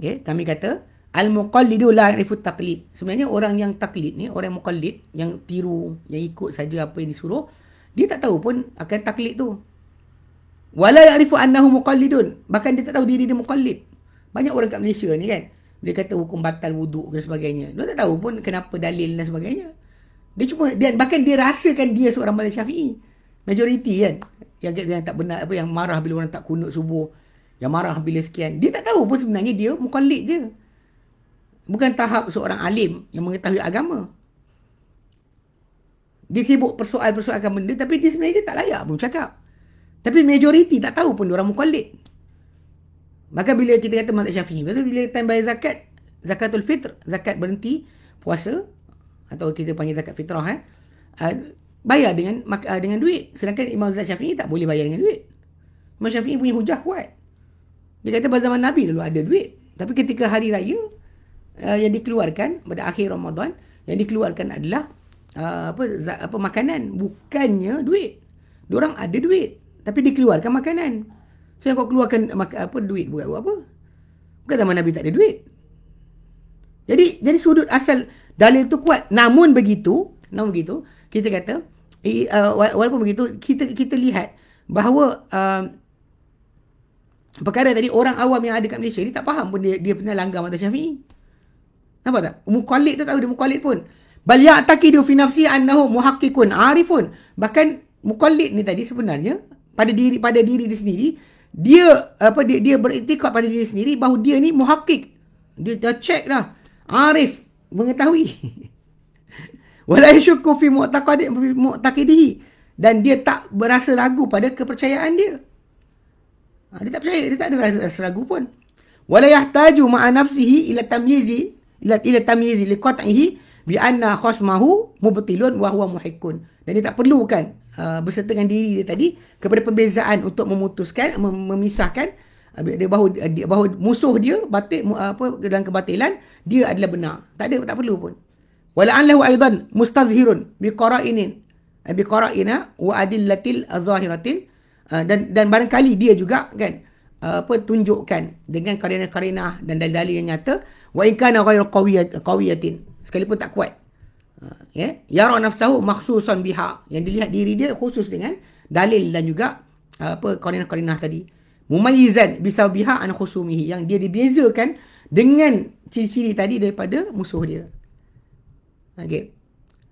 okay, kami kata, Al-muqallidu la ya'rifu taqlid. Sebenarnya orang yang taklid ni, orang muqallid, yang tiru, yang ikut saja apa yang disuruh, dia tak tahu pun akan taklid tu. Wala ya'rifu annahu muqallidun. Bahkan dia tak tahu diri dia muqallid. Banyak orang kat Malaysia ni kan, dia kata hukum batal wuduk dan sebagainya. Dia tak tahu pun kenapa dalil dan sebagainya. Dia cuma, dia, bahkan dia rasakan dia seorang Malaysia Syafi'i. Majoriti kan yang, yang tak benar apa yang marah bila orang tak kunut subuh yang marah bila sekian dia tak tahu pun sebenarnya dia mukallid je bukan tahap seorang alim yang mengetahui agama dia sibuk persoal-persoalkan benda tapi dia sebenarnya dia tak layak pun cakap tapi majoriti tak tahu pun orang mukallid maka bila kita kata mazhab syafi'i bila time bayar zakat zakatul fitr zakat berhenti puasa atau kita panggil zakat fitrah eh uh, bayar dengan uh, dengan duit. Sedangkan Imam Zat Syafi'i tak boleh bayar dengan duit. Imam Syafi'i punya hujah kuat. Dia kata pada zaman Nabi dulu ada duit. Tapi ketika hari raya uh, yang dikeluarkan pada akhir Ramadan, yang dikeluarkan adalah uh, apa apa makanan, bukannya duit. Diorang ada duit, tapi dikeluarkan makanan. So yang kau keluarkan apa duit buat apa? Bukan zaman Nabi tak ada duit. Jadi jadi sudut asal dalil tu kuat. Namun begitu, namun begitu, kita kata uh, walaupun begitu kita kita lihat bahawa uh, perkara tadi orang awam yang ada kat Malaysia ni tak faham pun dia dia pernah langgar mata Syafi'i. Nampak tak? Mukallid tu tahu dia mukallid pun. Bal ya'taqidu fi nafsi annahu muhaqqiqun arifun. Bahkan mukallid ni tadi sebenarnya pada diri pada diri dia sendiri dia apa dia dia beriktikad pada diri sendiri bahawa dia ni muhaqqiq. Dia dah check dah. Arif mengetahui. wala yashukku fi mu'taqadi mu'taqidihi dan dia tak berasa ragu pada kepercayaan dia ha, dia tak percaya dia tak ada rasa, rasa ragu pun. Wala yahtaju ma'a nafsihi ila tamyizi ila ila tamyizi liqat'ihi bi anna khasmahu mubtilun wa huwa muhikkun. Dan dia tak perlukan uh, berserta dengan diri dia tadi kepada pembezaan untuk memutuskan mem- memisahkan uh, dia bahawa dia bahawa musuh dia batil apa dalam kebatilan dia adalah benar. Tak ada tak perlu pun. Wala'allahu aidan mustazhirun biqara'inin eh, biqara'ina wa adillatil zahiratin eh, dan dan barangkali dia juga kan eh, apa tunjukkan dengan karina-karina dan dalil-dalil yang nyata wa in kana qawiyat qawiyatin sekalipun tak kuat. Ya yara nafsahu makhsusan biha yang dilihat diri dia khusus dengan dalil dan juga apa karina-karina tadi. Mumayyizan bisabiha an khusumihi yang dia dibezakan dengan ciri-ciri tadi daripada musuh dia. Okey.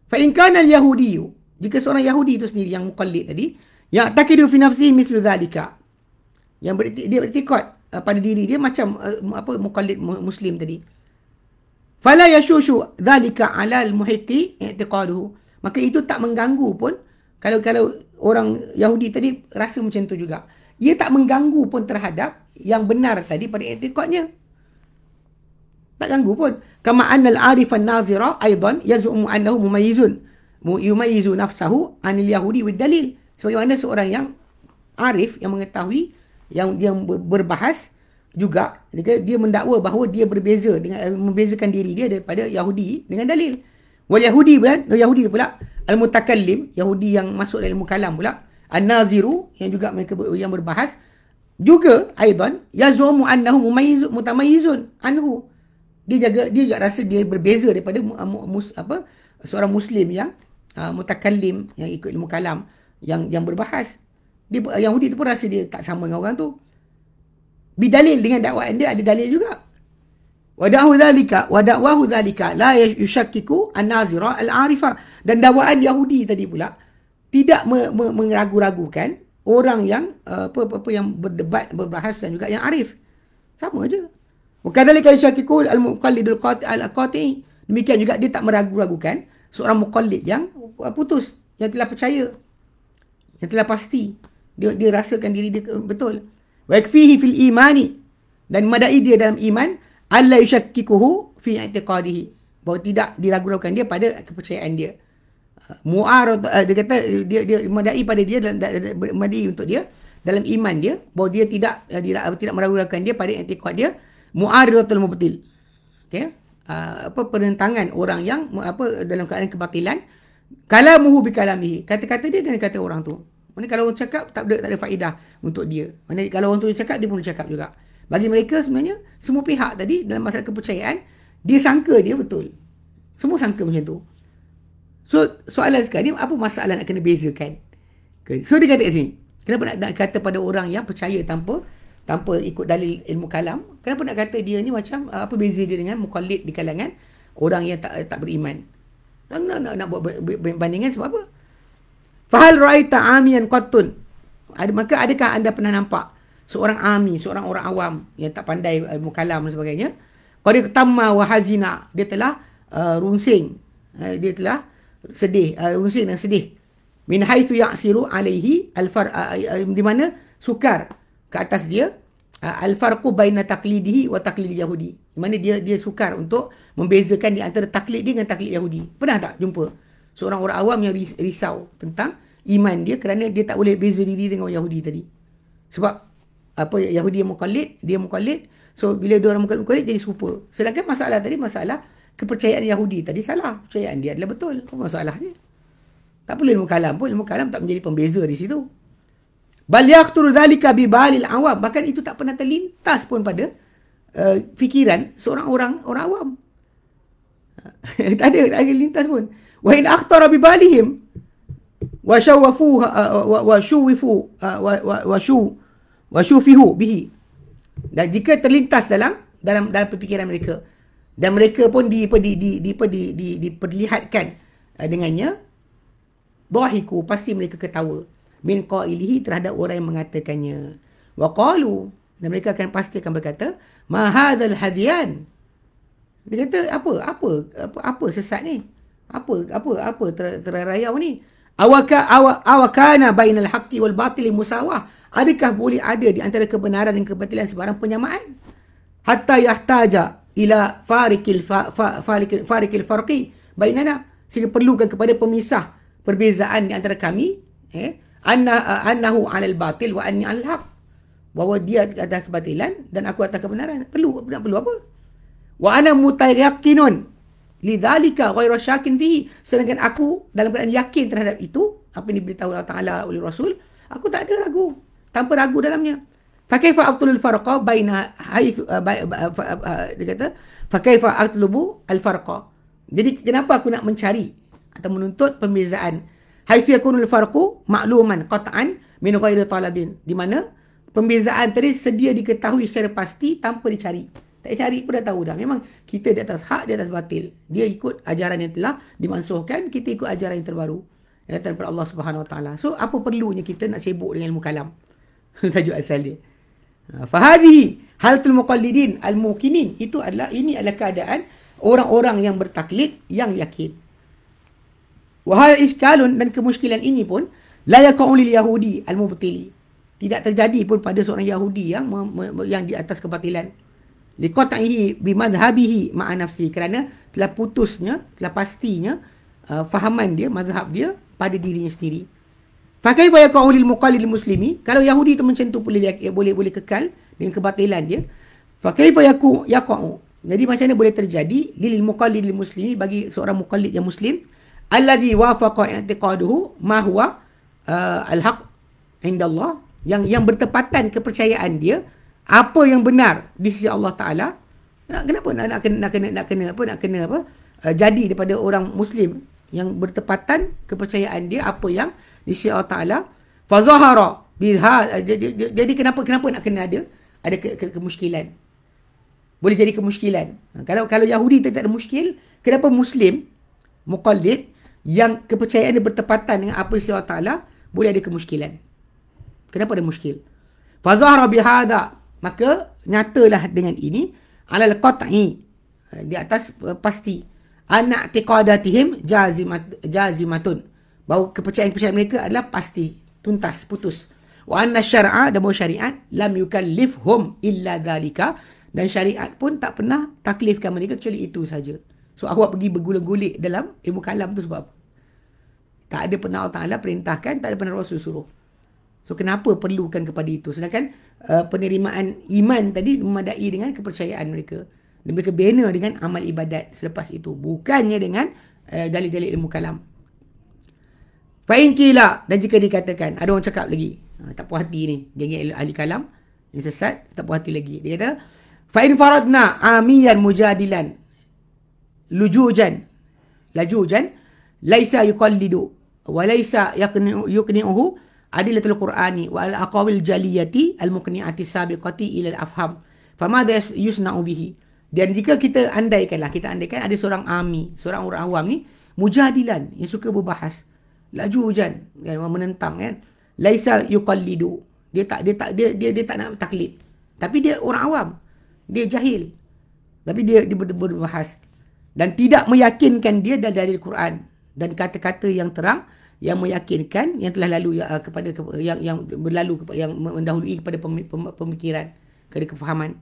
Fa in kana al-yahudi jika seorang Yahudi itu sendiri yang muqallid tadi, ya takidu fi nafsihi mithlu dhalika. Yang berarti dia bertikad uh, pada diri dia macam uh, apa muqallid muslim tadi. Fala yashushu dhalika 'ala al-muhiqqi i'tiqaduhu. Maka itu tak mengganggu pun kalau kalau orang Yahudi tadi rasa macam tu juga. Ia tak mengganggu pun terhadap yang benar tadi pada i'tiqadnya. Tak ganggu pun. Kama annal arifan nazira aidan yaz'umu annahu mumayyizun. Yumayyizu nafsahu anil yahudi wid dalil. Sebagaimana seorang yang arif yang mengetahui yang yang berbahas juga. Dia, dia mendakwa bahawa dia berbeza dengan eh, membezakan diri dia daripada Yahudi dengan dalil. Wal Yahudi pula, Yahudi pula. Al mutakallim, Yahudi yang masuk dalam kalam pula, an-naziru yang juga mereka yang berbahas. Juga aidan yazumu annahu mumayyizun mutamayyizun anhu. Dia jaga dia juga rasa dia berbeza daripada mus, apa seorang muslim yang uh, mutakallim yang ikut ilmu kalam yang yang berbahas. Dia Yahudi tu pun rasa dia tak sama dengan orang tu. Bidalil dengan dakwaan dia ada dalil juga. Wadahu zalika wadahu zalika la yushakkiku an-nazira al-arifa. Dan dakwaan Yahudi tadi pula tidak me, me, meragu-ragukan orang yang uh, apa apa yang berdebat berbahas dan juga yang arif. Sama aja Wakadhalika yashakikul al-muqallid al-qati' Demikian juga dia tak meragu-ragukan seorang muqallid yang putus, yang telah percaya, yang telah pasti. Dia dia rasakan diri dia betul. Wa yakfihi fil imani. dan madai dia dalam iman alla yushakkikuhu fi i'tiqadihi bahawa tidak diragu-ragukan dia pada kepercayaan dia mu'arad uh, dia kata dia dia madai pada dia dan madai untuk dia dalam iman dia bahawa dia tidak uh, tidak, uh, tidak meragu-ragukan dia pada i'tiqad dia mu'aridatul mubtil okey uh, apa penentangan orang yang apa dalam keadaan kebatilan kalamuhu bi kalamihi kata-kata dia dengan kata orang tu mana kalau orang cakap tak ada tak ada faedah untuk dia mana kalau orang tu cakap dia pun cakap juga bagi mereka sebenarnya semua pihak tadi dalam masalah kepercayaan dia sangka dia betul semua sangka macam tu So soalan sekarang ni apa masalah nak kena bezakan? So dia kata kat sini. Kenapa nak, nak kata pada orang yang percaya tanpa tanpa ikut dalil ilmu kalam? Kenapa nak kata dia ni macam uh, apa beza dia dengan mukallid di kalangan orang yang tak tak beriman? Nak nak, nak, nak buat bandingan sebab apa? Fahal ra'aita amiyan qattun? Ada maka adakah anda pernah nampak seorang ami, seorang orang awam yang tak pandai ilmu kalam dan sebagainya? Qad tamma wa hazina, dia telah uh, runsing. Uh, dia telah sedih uh, muslim yang sedih min haitsu ya'siru alaihi alfar uh, uh, di mana sukar ke atas dia uh, alfarqu baina taqlidihi wa taqlid yahudi di mana dia dia sukar untuk membezakan di antara taklid dia dengan taklid yahudi pernah tak jumpa seorang orang awam yang risau tentang iman dia kerana dia tak boleh beza diri dengan yahudi tadi sebab apa yahudi yang mukallid dia mukallid so bila dia orang mukallid jadi serupa sedangkan masalah tadi masalah kepercayaan Yahudi tadi salah. Kepercayaan dia adalah betul. Apa masalahnya? Tak perlu ilmu kalam pun. Ilmu kalam tak menjadi pembeza di situ. Bal yaqturu dhalika bi balil awam. Bahkan itu tak pernah terlintas pun pada uh, fikiran seorang orang orang awam. tak ada, tak ada lintas pun. Wa in akhtara bi balihim wa shawafu uh, wa, shuwifu uh, wa, shu wa shufihu bihi. Dan jika terlintas dalam dalam dalam pemikiran mereka, dan mereka pun di di di di di, di, di diperlihatkan uh, dengannya dhahiku pasti mereka ketawa. Min qailihi terhadap orang yang mengatakannya. Wa qalu dan mereka akan pasti akan berkata ma hadzal hadiyan dia kata apa apa apa apa sesat ni apa apa apa ter, terayau ni? Awaka aw, awakana bainal haqqi wal batili musawah. Adakah boleh ada di antara kebenaran dan kebatilan sebarang penyamaan? Hatta yahtaja ila farikil fa, fa, farikil, farikil farqi. Bainana sehingga perlukan kepada pemisah perbezaan di antara kami eh anna annahu alal batil wa anni al haq bahawa dia atas kebatilan dan aku atas kebenaran. Perlu nak perlu apa? Wa ana mutayaqqinun lidzalika ghairu syakin fihi. Sedangkan aku dalam keadaan yakin terhadap itu apa yang diberitahu Allah Taala oleh Rasul aku tak ada ragu. Tanpa ragu dalamnya. Fakaifa aqtulul farqa baina haif uh, uh, uh, dia kata fakaifa aqtulubu al farqa. Jadi kenapa aku nak mencari atau menuntut pembezaan? Haif yakunul farqu makluman qat'an min ghairi talabin. Di mana pembezaan tadi sedia diketahui secara pasti tanpa dicari. Tak cari pun dah tahu dah. Memang kita di atas hak, di atas batil. Dia ikut ajaran yang telah dimansuhkan, kita ikut ajaran yang terbaru. Yang datang daripada Allah Taala. So apa perlunya kita nak sibuk dengan ilmu kalam? Tajuk asal dia. Ha, fahadihi halatul muqallidin al-mukinin itu adalah ini adalah keadaan orang-orang yang bertaklid yang yakin. Wahai iskalun dan kemuskilan ini pun la yaqul yahudi al-mubtili. Tidak terjadi pun pada seorang Yahudi yang yang di atas kebatilan. Liqata'ihi bimadhabihi ma'a nafsi kerana telah putusnya, telah pastinya uh, fahaman dia, mazhab dia pada dirinya sendiri. Pakai bayar kau ulil muqallil muslimi. Kalau Yahudi tu macam tu boleh boleh boleh kekal dengan kebatilan dia. Bayar ku yaqau. Jadi macam mana boleh terjadi lil muqallil muslimi bagi seorang muqallid yang muslim alladhi wafaqa i'tiqaduhu ma huwa uh, al-haq indallah yang yang bertepatan kepercayaan dia apa yang benar di sisi Allah Taala? Nak kenapa nak nak kena nak kena nak kena apa? Nak kena apa? Uh, jadi daripada orang muslim yang bertepatan kepercayaan dia apa yang di sisi Allah Taala? Fa zahara biha jadi kenapa kenapa nak kena ada? Ada ke, ke, kemuskilan. Boleh jadi kemuskilan. Ha, kalau kalau Yahudi tak ada muskil kenapa muslim muqallid yang kepercayaan dia bertepatan dengan apa sisi Allah Taala boleh ada kemuskilan? Kenapa ada muskil? Fa zahara maka nyatalah dengan ini alal qat'i ha, di atas uh, pasti anak tiqadatihim jazimat jazimatun bahawa kepercayaan-kepercayaan mereka adalah pasti tuntas putus wa anna syar'a dan bahawa syariat lam yukallifhum illa dhalika Dan syariat pun tak pernah taklifkan mereka kecuali itu saja. So awak pergi berguling-gulik dalam ilmu kalam tu sebab apa? Tak ada pernah Allah Ta'ala perintahkan, tak ada pernah Rasul suruh. So kenapa perlukan kepada itu? Sedangkan uh, penerimaan iman tadi memadai dengan kepercayaan mereka. Dan mereka bina dengan amal ibadat selepas itu. Bukannya dengan uh, dalil-dalil ilmu kalam. Fa'in kila. Dan jika dikatakan, ada orang cakap lagi. Uh, tak puas hati ni. Geng-geng ahli kalam. Yang sesat, tak puas hati lagi. Dia kata, Fa'in faradna amiyan mujadilan. Lujujan. Lajujan. Laisa yuqallidu walaysa yukni'uhu adilatul qur'ani wa al aqawil jaliyati al muqni'ati sabiqati ila al afham. Famadha yusna'u bihi. Dan jika kita andaikanlah kita andaikan ada seorang ami seorang orang awam ni mujadilan yang suka berbahas laju hujan kan menentang kan. Laisa yuqallidu. Dia tak dia tak dia dia, dia tak nak taklid. Tapi dia orang awam. Dia jahil. Tapi dia dia berbahas. Dan tidak meyakinkan dia dari Al-Quran dan kata-kata yang terang yang meyakinkan yang telah lalu uh, kepada yang yang berlalu yang mendahului kepada pemikiran kepada kefahaman.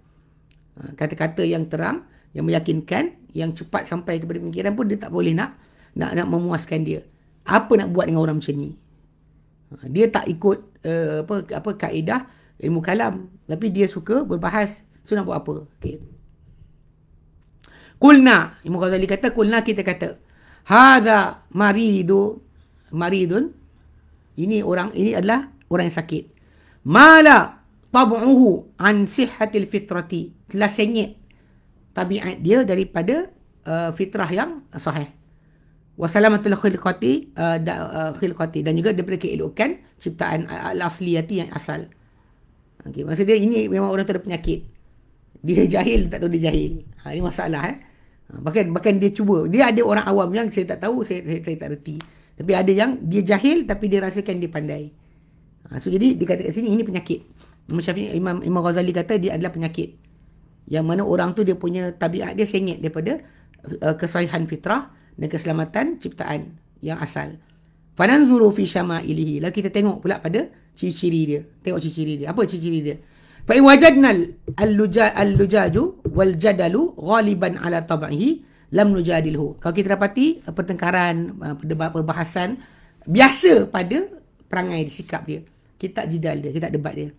Uh, kata-kata yang terang yang meyakinkan yang cepat sampai kepada pemikiran pun dia tak boleh nak nak nak memuaskan dia. Apa nak buat dengan orang macam ni? Uh, dia tak ikut uh, apa apa kaedah ilmu kalam. Tapi dia suka berbahas. So nak buat apa? Okey kulna Imam Ghazali kata kulna kita kata hadza maridu maridun ini orang ini adalah orang yang sakit. Mala tab'uhu an sihhatil fitrati. Telah sengit tabiat dia daripada uh, fitrah yang sahih. Wa salamatul khilqati uh, uh, khilqati. Dan juga daripada keelokan ciptaan al-asliyati yang asal. Okey maksud dia ini memang orang tu ada penyakit. Dia jahil tak tahu dia jahil. Ha, ini masalah eh. Ha, bahkan bahkan dia cuba. Dia ada orang awam yang saya tak tahu, saya saya, saya tak reti. Tapi ada yang dia jahil tapi dia rasakan dia pandai. Ha, so jadi dia kata kat sini ini penyakit. Imam Syafi'i Imam Imam Ghazali kata dia adalah penyakit. Yang mana orang tu dia punya tabiat dia sengit daripada uh, kesahihan fitrah dan keselamatan ciptaan yang asal. Fananzuru fi syama'ilihi. Lalu kita tengok pula pada ciri-ciri dia. Tengok ciri-ciri dia. Apa ciri-ciri dia? Fa in wajadna al-lujaju wal jadalu ghaliban ala tab'ihi lam nujadilhu. Kalau kita dapati uh, pertengkaran, uh, perdebat perbahasan biasa pada perangai sikap dia. Kita tak jidal dia, kita tak debat dia.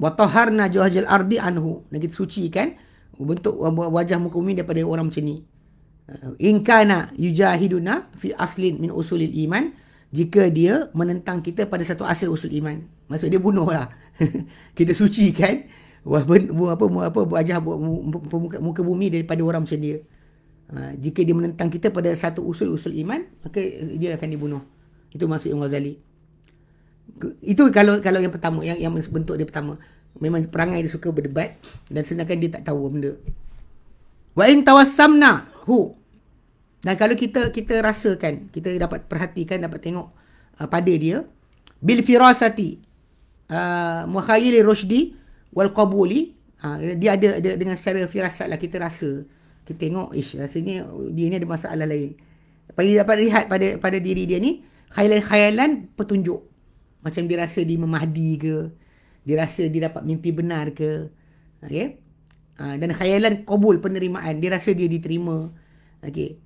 Wa taharna jawahil ardi anhu. Dan kita sucikan bentuk wajah muka bumi daripada orang macam ni. Uh, in kana yujahiduna fi aslin min usulil iman jika dia menentang kita pada satu asal usul iman. Maksud dia bunuh lah. kita suci kan apa apa apa wajah muka, muka bumi daripada orang macam dia. Ha, jika dia menentang kita pada satu usul-usul iman, maka dia akan dibunuh. Itu maksud Imam Ghazali. Itu kalau kalau yang pertama, yang yang bentuk dia pertama. Memang perangai dia suka berdebat dan sedangkan dia tak tahu benda. Wa in tawassamna hu dan kalau kita kita rasakan, kita dapat perhatikan, dapat tengok uh, pada dia bil firasati uh, mukhayyil rushdi wal qabuli uh, dia ada, ada dengan secara firasat lah kita rasa. Kita tengok ish rasanya dia ni ada masalah lain. Pada dapat lihat pada pada diri dia ni khayalan-khayalan petunjuk. Macam dia rasa di memahdi ke dia rasa dia dapat mimpi benar ke okey? Uh, dan khayalan qabul penerimaan dia rasa dia diterima. Okey.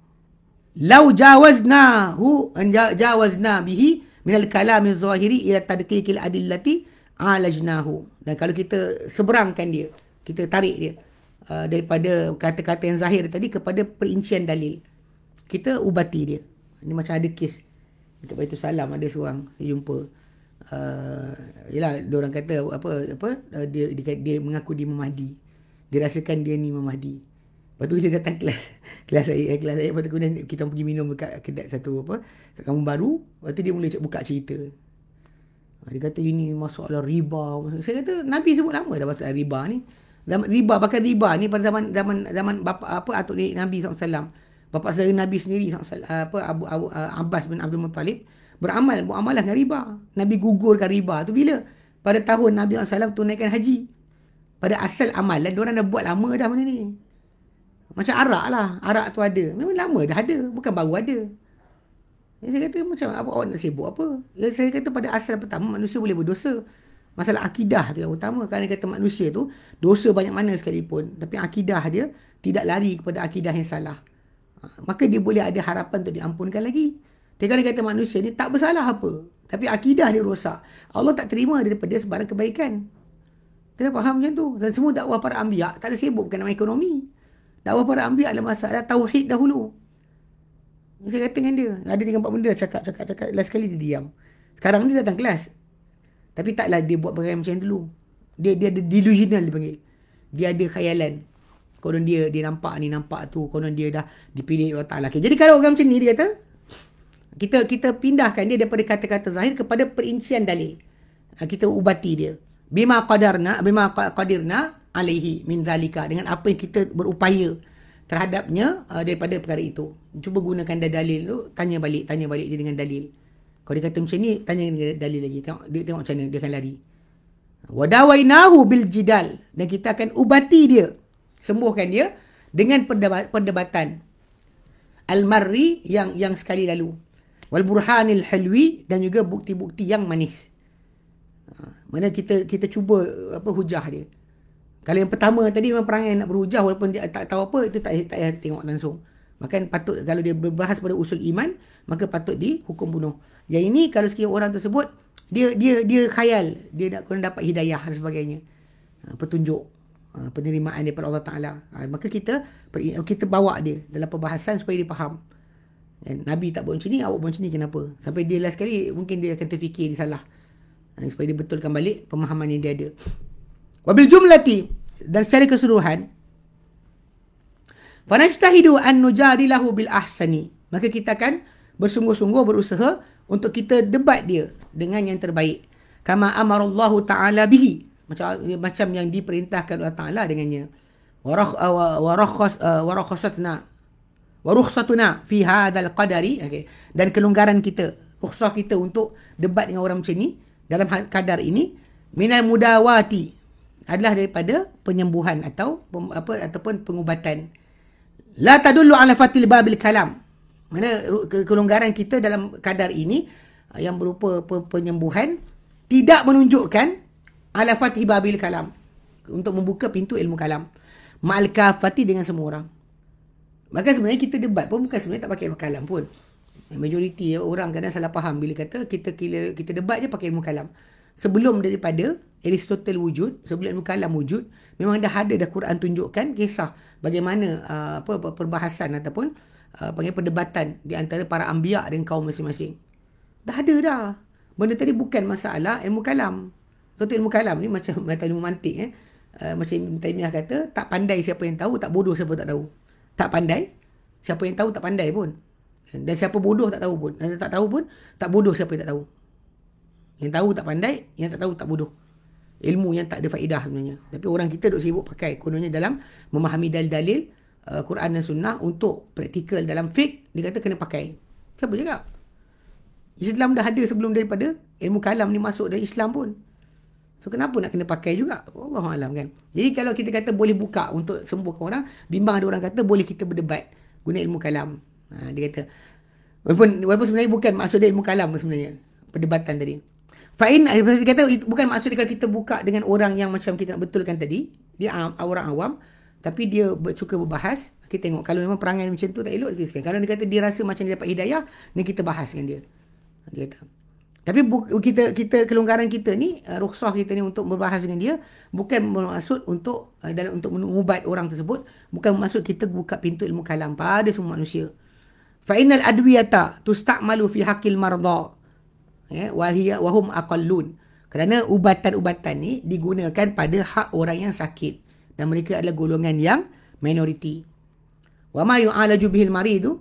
Lau jawaznahu an jawazna bihi min al-kalam az-zahiri ila tadqiq al-adillati alajnahu. Dan kalau kita seberangkan dia, kita tarik dia uh, daripada kata-kata yang zahir tadi kepada perincian dalil. Kita ubati dia. Ini macam ada kes dekat Baitul Salam ada seorang saya jumpa uh, yalah dia orang kata apa apa uh, dia, dia dia mengaku dia memahdi. Dia rasakan dia ni memahdi. Lepas tu dia datang kelas. Kelas saya, eh, kelas saya. Lepas tu kemudian kita pergi minum dekat kedai satu apa. Kat kampung baru. Lepas tu dia mula buka cerita. Dia kata ini masalah riba. Saya kata Nabi sebut lama dah masalah riba ni. Zaman, riba, bahkan riba ni pada zaman zaman zaman bapa apa atuk Nabi SAW. Bapa saya Nabi sendiri apa Abu, Abu uh, Abbas bin Abdul Muttalib beramal muamalah dengan riba. Nabi gugurkan riba tu bila? Pada tahun Nabi SAW tunaikan haji. Pada asal amalan, orang dah buat lama dah mana ni. Macam arak lah. Arak tu ada. Memang lama dah ada. Bukan baru ada. Jadi saya kata macam apa awak nak sibuk apa? Ya, saya kata pada asal pertama manusia boleh berdosa. Masalah akidah tu yang utama. Kerana kata manusia tu, dosa banyak mana sekalipun. Tapi akidah dia tidak lari kepada akidah yang salah. Ha, maka dia boleh ada harapan untuk diampunkan lagi. Tapi kalau kata manusia ni tak bersalah apa. Tapi akidah dia rosak. Allah tak terima daripada sebarang kebaikan. Kena faham macam tu. Dan semua dakwah para ambiak tak ada sibuk nama ekonomi. Dakwah para ambiak adalah masalah tauhid dahulu. Saya kata dengan dia. Ada tiga empat benda cakap, cakap, cakap. Last kali dia diam. Sekarang dia datang kelas. Tapi taklah dia buat perkara macam dulu. Dia dia ada delusional dia panggil. Dia ada khayalan. Konon dia dia nampak ni nampak tu. Konon dia dah dipilih Allah Ta'ala. Okay. Jadi kalau orang macam ni dia kata. Kita kita pindahkan dia daripada kata-kata zahir kepada perincian dalil. Ha, kita ubati dia. Bima qadarna, bima qadirna alaihi min zalika. Dengan apa yang kita berupaya terhadapnya uh, daripada perkara itu. Cuba gunakan dalil tu. Tanya balik, tanya balik dia dengan dalil. Kalau dia kata macam ni, tanya dia dalil lagi. Tengok, dia tengok macam mana, dia akan lari. Wadawainahu bil jidal. Dan kita akan ubati dia. Sembuhkan dia dengan perdebat, perdebatan. Al-marri yang yang sekali lalu. Wal burhanil halwi dan juga bukti-bukti yang manis. Ha, mana kita kita cuba apa hujah dia. Kalau yang pertama tadi memang perangai nak berhujah walaupun dia tak tahu apa itu tak tak payah tengok langsung. Maka patut kalau dia berbahas pada usul iman maka patut dihukum bunuh. Yang ini kalau sekiranya orang tersebut dia dia dia khayal, dia nak kena dapat hidayah dan sebagainya. Ha, petunjuk ha, penerimaan daripada Allah Taala. Ha, maka kita kita bawa dia dalam perbahasan supaya dia faham. Dan Nabi tak buat macam ni, awak buat macam ni kenapa? Sampai dia last kali mungkin dia akan terfikir dia salah. Supaya dia betulkan balik pemahaman yang dia ada. Wabil jumlati dan secara keseluruhan Fanajtahidu an nujadilahu bil ahsani. Maka kita akan bersungguh-sungguh berusaha untuk kita debat dia dengan yang terbaik. Kama amarallahu ta'ala bihi. Macam macam yang diperintahkan Allah Ta'ala dengannya. Warakh warakhas warakhasatna warukhsatuna fi hadzal qadari okay. dan kelonggaran kita rukhsah kita untuk debat dengan orang macam ni dalam kadar ini minal mudawati adalah daripada penyembuhan atau apa ataupun pengubatan la tadullu ala fatil babil kalam mana kelonggaran kita dalam kadar ini uh, yang berupa penyembuhan tidak menunjukkan ala fatih babil kalam untuk membuka pintu ilmu kalam. Ma'al kafati dengan semua orang. Maka sebenarnya kita debat pun bukan sebenarnya tak pakai ilmu kalam pun. Majoriti orang kadang salah faham bila kata kita kita, kita debat je pakai ilmu kalam. Sebelum daripada Aristotle wujud, sebelum ilmu kalam wujud, memang dah ada dah Quran tunjukkan kisah bagaimana uh, apa perbahasan ataupun uh, panggil perdebatan di antara para ambiak dengan kaum masing-masing. Dah ada dah. Benda tadi bukan masalah ilmu kalam. Contoh ilmu kalam ni macam macam ilmu mantik eh. Uh, macam Ibn Taymiyah kata, tak pandai siapa yang tahu, tak bodoh siapa tak tahu. Tak pandai, siapa yang tahu tak pandai pun. Dan siapa bodoh tak tahu pun. Dan tak tahu pun, tak bodoh siapa yang tak tahu. Yang tahu tak pandai, yang tak tahu tak bodoh. Ilmu yang tak ada faedah sebenarnya. Tapi orang kita duk sibuk pakai kononnya dalam memahami dalil-dalil uh, Quran dan Sunnah untuk praktikal dalam fiqh, dia kata kena pakai. Siapa cakap? Islam dah ada sebelum daripada ilmu kalam ni masuk dari Islam pun. So kenapa nak kena pakai juga? Allah Alam kan. Jadi kalau kita kata boleh buka untuk sembuhkan orang, bimbang ada orang kata boleh kita berdebat guna ilmu kalam. Ha, dia kata, walaupun, walaupun sebenarnya bukan maksud dia ilmu kalam sebenarnya. Perdebatan tadi. Fa'in, dia kata bukan maksud kalau kita buka dengan orang yang macam kita nak betulkan tadi. Dia orang awam tapi dia suka berbahas. Kita tengok kalau memang perangai macam tu tak elok kita kalau dia kata dia rasa macam dia dapat hidayah ni kita bahas dengan dia. Dia kata. Tapi bu, kita kita kelonggaran kita ni uh, rukhsah kita ni untuk berbahas dengan dia bukan bermaksud untuk uh, dalam untuk mengubat orang tersebut. Bukan bermaksud kita buka pintu ilmu kalam pada semua manusia. Fa innal adwiyata tusta'malu fi haqqil marda ya wa hiya wa hum aqallun kerana ubatan-ubatan ni digunakan pada hak orang yang sakit dan mereka adalah golongan yang minoriti. Wa ma yu'alaju bihil maridu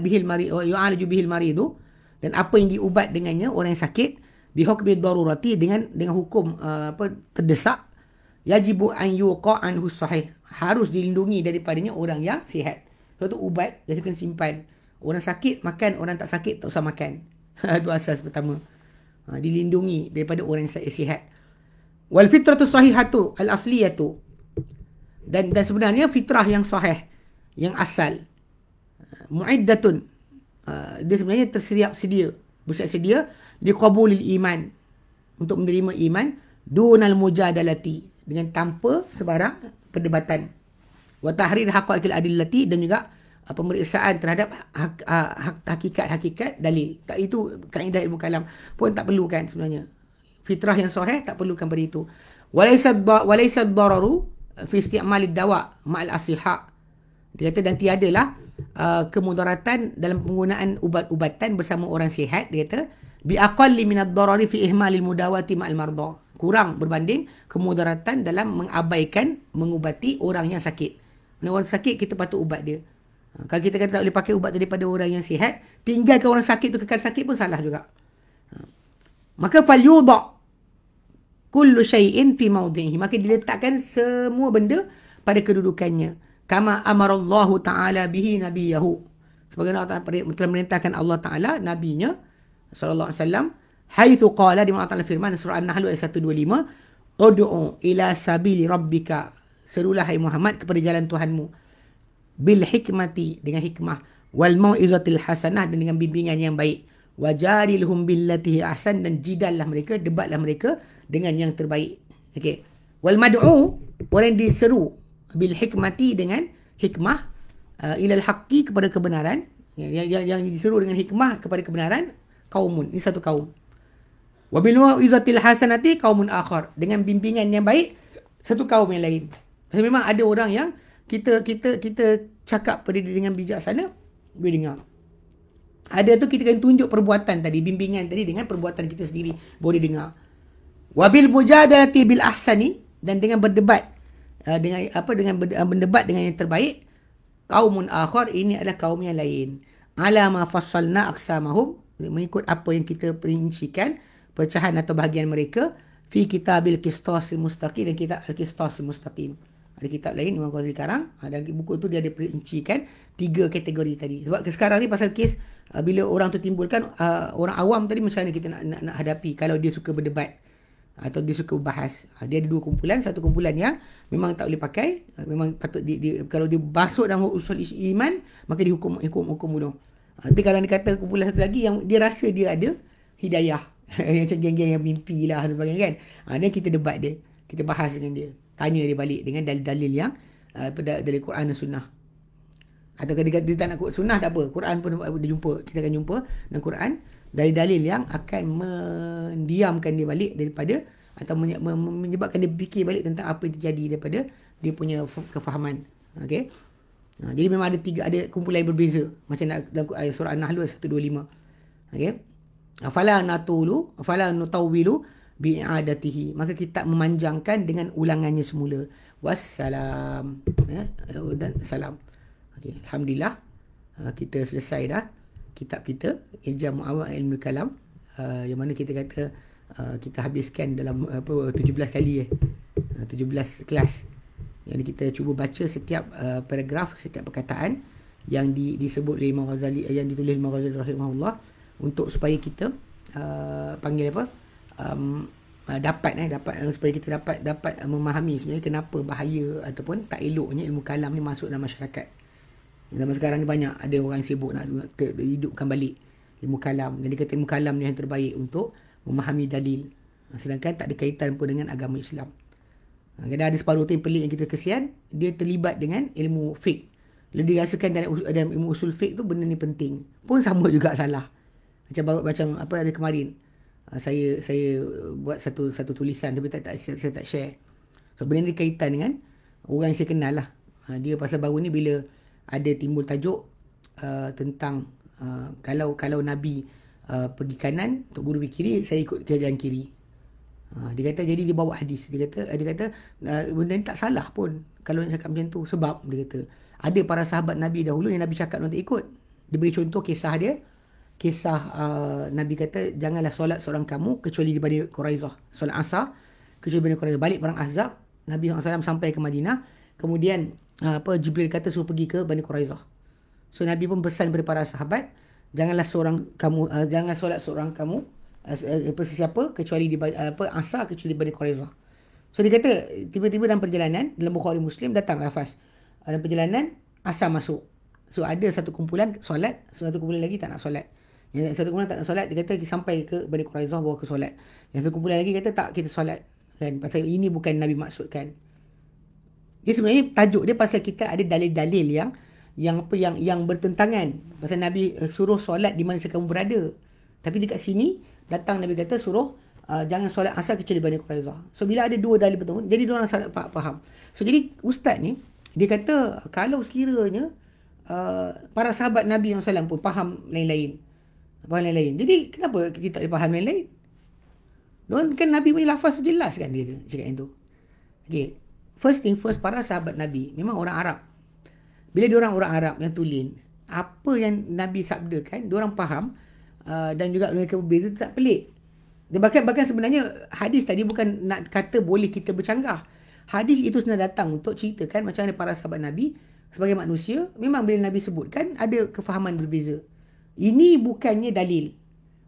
bihil mari yu'alaju bihil maridu dan apa yang diubat dengannya orang yang sakit bihukmi darurati dengan dengan hukum uh, apa terdesak yajibu an yuqa anhu sahih harus dilindungi daripadanya orang yang sihat. Suatu ubat dia simpan. Orang sakit makan, orang tak sakit tak usah makan. Itu asas pertama. Ha, dilindungi daripada orang yang sihat. Wal fitratu sahihatu al asliyatu dan dan sebenarnya fitrah yang sahih yang asal muiddatun uh, dia sebenarnya tersedia sedia bersedia liqabulil iman untuk menerima iman dunal mujadalati dengan tanpa sebarang perdebatan wa tahrir haqqil adillati dan juga pemeriksaan terhadap hak, uh, hak, hakikat-hakikat dalil. Tak itu kaedah ilmu kalam pun tak perlukan sebenarnya. Fitrah yang sahih tak perlukan pada itu. Walaysa walaysa dararu fi isti'mal dawa ma'al asihha. Dia kata dan tiadalah uh, kemudaratan dalam penggunaan ubat-ubatan bersama orang sihat. Dia kata bi aqalli min ad-darari fi ihmalil mudawati ma'al marda. Kurang berbanding kemudaratan dalam mengabaikan mengubati orang yang sakit. Mana orang sakit kita patut ubat dia. Ha, kalau kita kata tak boleh pakai ubat daripada orang yang sihat, tinggalkan orang sakit tu kekal sakit pun salah juga. Ha. Maka fal yudha kullu shay'in fi mawdihi. Maka diletakkan semua benda pada kedudukannya. Kama amarallahu ta'ala bihi nabiyahu. Sebagaimana Allah telah merintahkan Allah Ta'ala, nabinya, sallallahu alaihi wasallam, Haithu qala di mana Allah firman surah An-Nahl ayat 125, "Ud'u ila sabili rabbika." Serulah hai Muhammad kepada jalan Tuhanmu bil hikmati dengan hikmah wal mau'izatil hasanah dan dengan bimbingan yang baik. Wajarilhum billati ahsan dan jidallah mereka, debatlah mereka dengan yang terbaik. Okey. Wal mad'u orang diseru bil hikmati dengan hikmah uh, ilal haqqi kepada kebenaran yang, yang, yang diseru dengan hikmah kepada kebenaran kaumun ini satu kaum Wabil mau'izatil hasanati kaumun akhar. Dengan bimbingan yang baik satu kaum yang lain. Memang ada orang yang kita kita kita cakap pada dia dengan bijaksana boleh dengar. Ada tu kita kena tunjuk perbuatan tadi, bimbingan tadi dengan perbuatan kita sendiri boleh dengar. Wabil mujadalati bil ahsani dan dengan berdebat uh, dengan apa dengan uh, berdebat dengan yang terbaik kaumun akhar ini adalah kaum yang lain. Ala ma fassalna aqsamahum mengikut apa yang kita perincikan pecahan atau bahagian mereka fi kitabil qistas mustaqim dan kitab al-qistas mustaqim. Ada kitab lain Imam Ghazali Karang, ada buku tu dia ada perincikan tiga kategori tadi. Sebab sekarang ni pasal kes uh, bila orang tu timbulkan uh, orang awam tadi macam mana kita nak, nak, nak hadapi kalau dia suka berdebat atau dia suka berbahas. Uh, dia ada dua kumpulan, satu kumpulan yang memang tak boleh pakai, uh, memang patut di, di, kalau dia basuh dalam usul iman, maka dihukum hukum hukum bunuh. Uh, tapi kalau dia kata kumpulan satu lagi yang dia rasa dia ada hidayah macam geng-geng yang mimpi lah dan sebagainya kan. Ha, dan kita debat dia. Kita bahas dengan dia. Tanya dia balik dengan dalil-dalil yang uh, dari Quran dan Sunnah. Atau dia, dia tak nak Sunnah tak apa. Quran pun dia jumpa. Kita akan jumpa dengan Quran. Dalil-dalil yang akan mendiamkan dia balik daripada atau menyebabkan dia fikir balik tentang apa yang terjadi daripada dia punya kefahaman. Okay. Ha, jadi memang ada tiga ada kumpulan yang berbeza macam dalam surah An-Nahl 125. Okay afala natulu afala nutawwilu bi'adatihi. Maka kita memanjangkan dengan ulangannya semula. Wassalam. Ya dan salam. Okey alhamdulillah. Uh, kita selesai dah. Kitab kita Ijam Awal Ilmu Kalam. Uh, yang mana kita kata uh, kita habiskan dalam apa 17 kali eh. Uh, 17 kelas. Yang kita cuba baca setiap uh, paragraf setiap perkataan yang di, disebut oleh Imam Ghazali yang ditulis Imam Ghazali rahimahullah untuk supaya kita uh, panggil apa um, uh, dapat eh dapat uh, supaya kita dapat dapat uh, memahami sebenarnya kenapa bahaya ataupun tak eloknya ilmu kalam ni masuk dalam masyarakat. Zaman sekarang ni banyak ada orang sibuk nak, nak hidupkan balik ilmu kalam dan dia kata ilmu kalam ni yang terbaik untuk memahami dalil. Sedangkan tak ada kaitan pun dengan agama Islam. Kadang ada separuh tu yang pelik yang kita kesian, dia terlibat dengan ilmu fiqh. Lalu dirasakan dalam, dalam ilmu usul fiqh tu benda ni penting. Pun sama juga salah. Macam baru macam apa ada kemarin. Uh, saya saya buat satu satu tulisan tapi tak, tak saya, saya tak share. So benda ni kaitan dengan orang yang saya kenal lah. Uh, dia pasal baru ni bila ada timbul tajuk uh, tentang uh, kalau kalau Nabi uh, pergi kanan untuk guru pergi kiri, saya ikut ke jalan kiri. Uh, dia kata jadi dia bawa hadis. Dia kata dia kata uh, benda ni tak salah pun kalau nak cakap macam tu sebab dia kata ada para sahabat Nabi dahulu yang Nabi cakap untuk ikut. Dia beri contoh kisah dia kisah uh, Nabi kata janganlah solat seorang kamu kecuali di Bani Quraizah. Solat Asar kecuali Bani Quraizah. Balik perang Azab, Nabi SAW sampai ke Madinah. Kemudian uh, apa Jibril kata suruh pergi ke Bani Quraizah. So Nabi pun pesan kepada para sahabat, janganlah seorang kamu uh, jangan solat seorang kamu uh, apa sesiapa kecuali di uh, apa Asar kecuali di Bani Quraizah. So dia kata tiba-tiba dalam perjalanan dalam Bukhari Muslim datang lafaz dalam perjalanan Asar masuk. So ada satu kumpulan solat, satu kumpulan lagi tak nak solat. Yang satu kumpulan tak nak solat, dia kata sampai ke Bani Quraizah bawa ke solat. Yang satu kumpulan lagi kata tak kita solat. kan? Pasal ini bukan nabi maksudkan dia sebenarnya tajuk dia pasal kita ada dalil-dalil yang yang apa yang yang bertentangan. Pasal nabi eh, suruh solat di mana kamu berada. Tapi dekat sini datang nabi kata suruh uh, jangan solat asal kecuali Bani Quraiza so bila ada dua dalil bertemu jadi dua orang salah faham. So jadi ustaz ni dia kata kalau sekiranya uh, para sahabat nabi SAW pun faham lain-lain faham lain-lain jadi kenapa kita tak faham lain-lain Don kan Nabi punya lafaz tu jelas kan dia tu cakap yang tu. Okay. First thing first para sahabat Nabi memang orang Arab. Bila dia orang orang Arab yang tulen, apa yang Nabi sabdakan, dia orang faham uh, dan juga mereka berbeza tak pelik. Dia bahkan bahkan sebenarnya hadis tadi bukan nak kata boleh kita bercanggah. Hadis itu sebenarnya datang untuk ceritakan macam mana para sahabat Nabi sebagai manusia memang bila Nabi sebutkan ada kefahaman berbeza. Ini bukannya dalil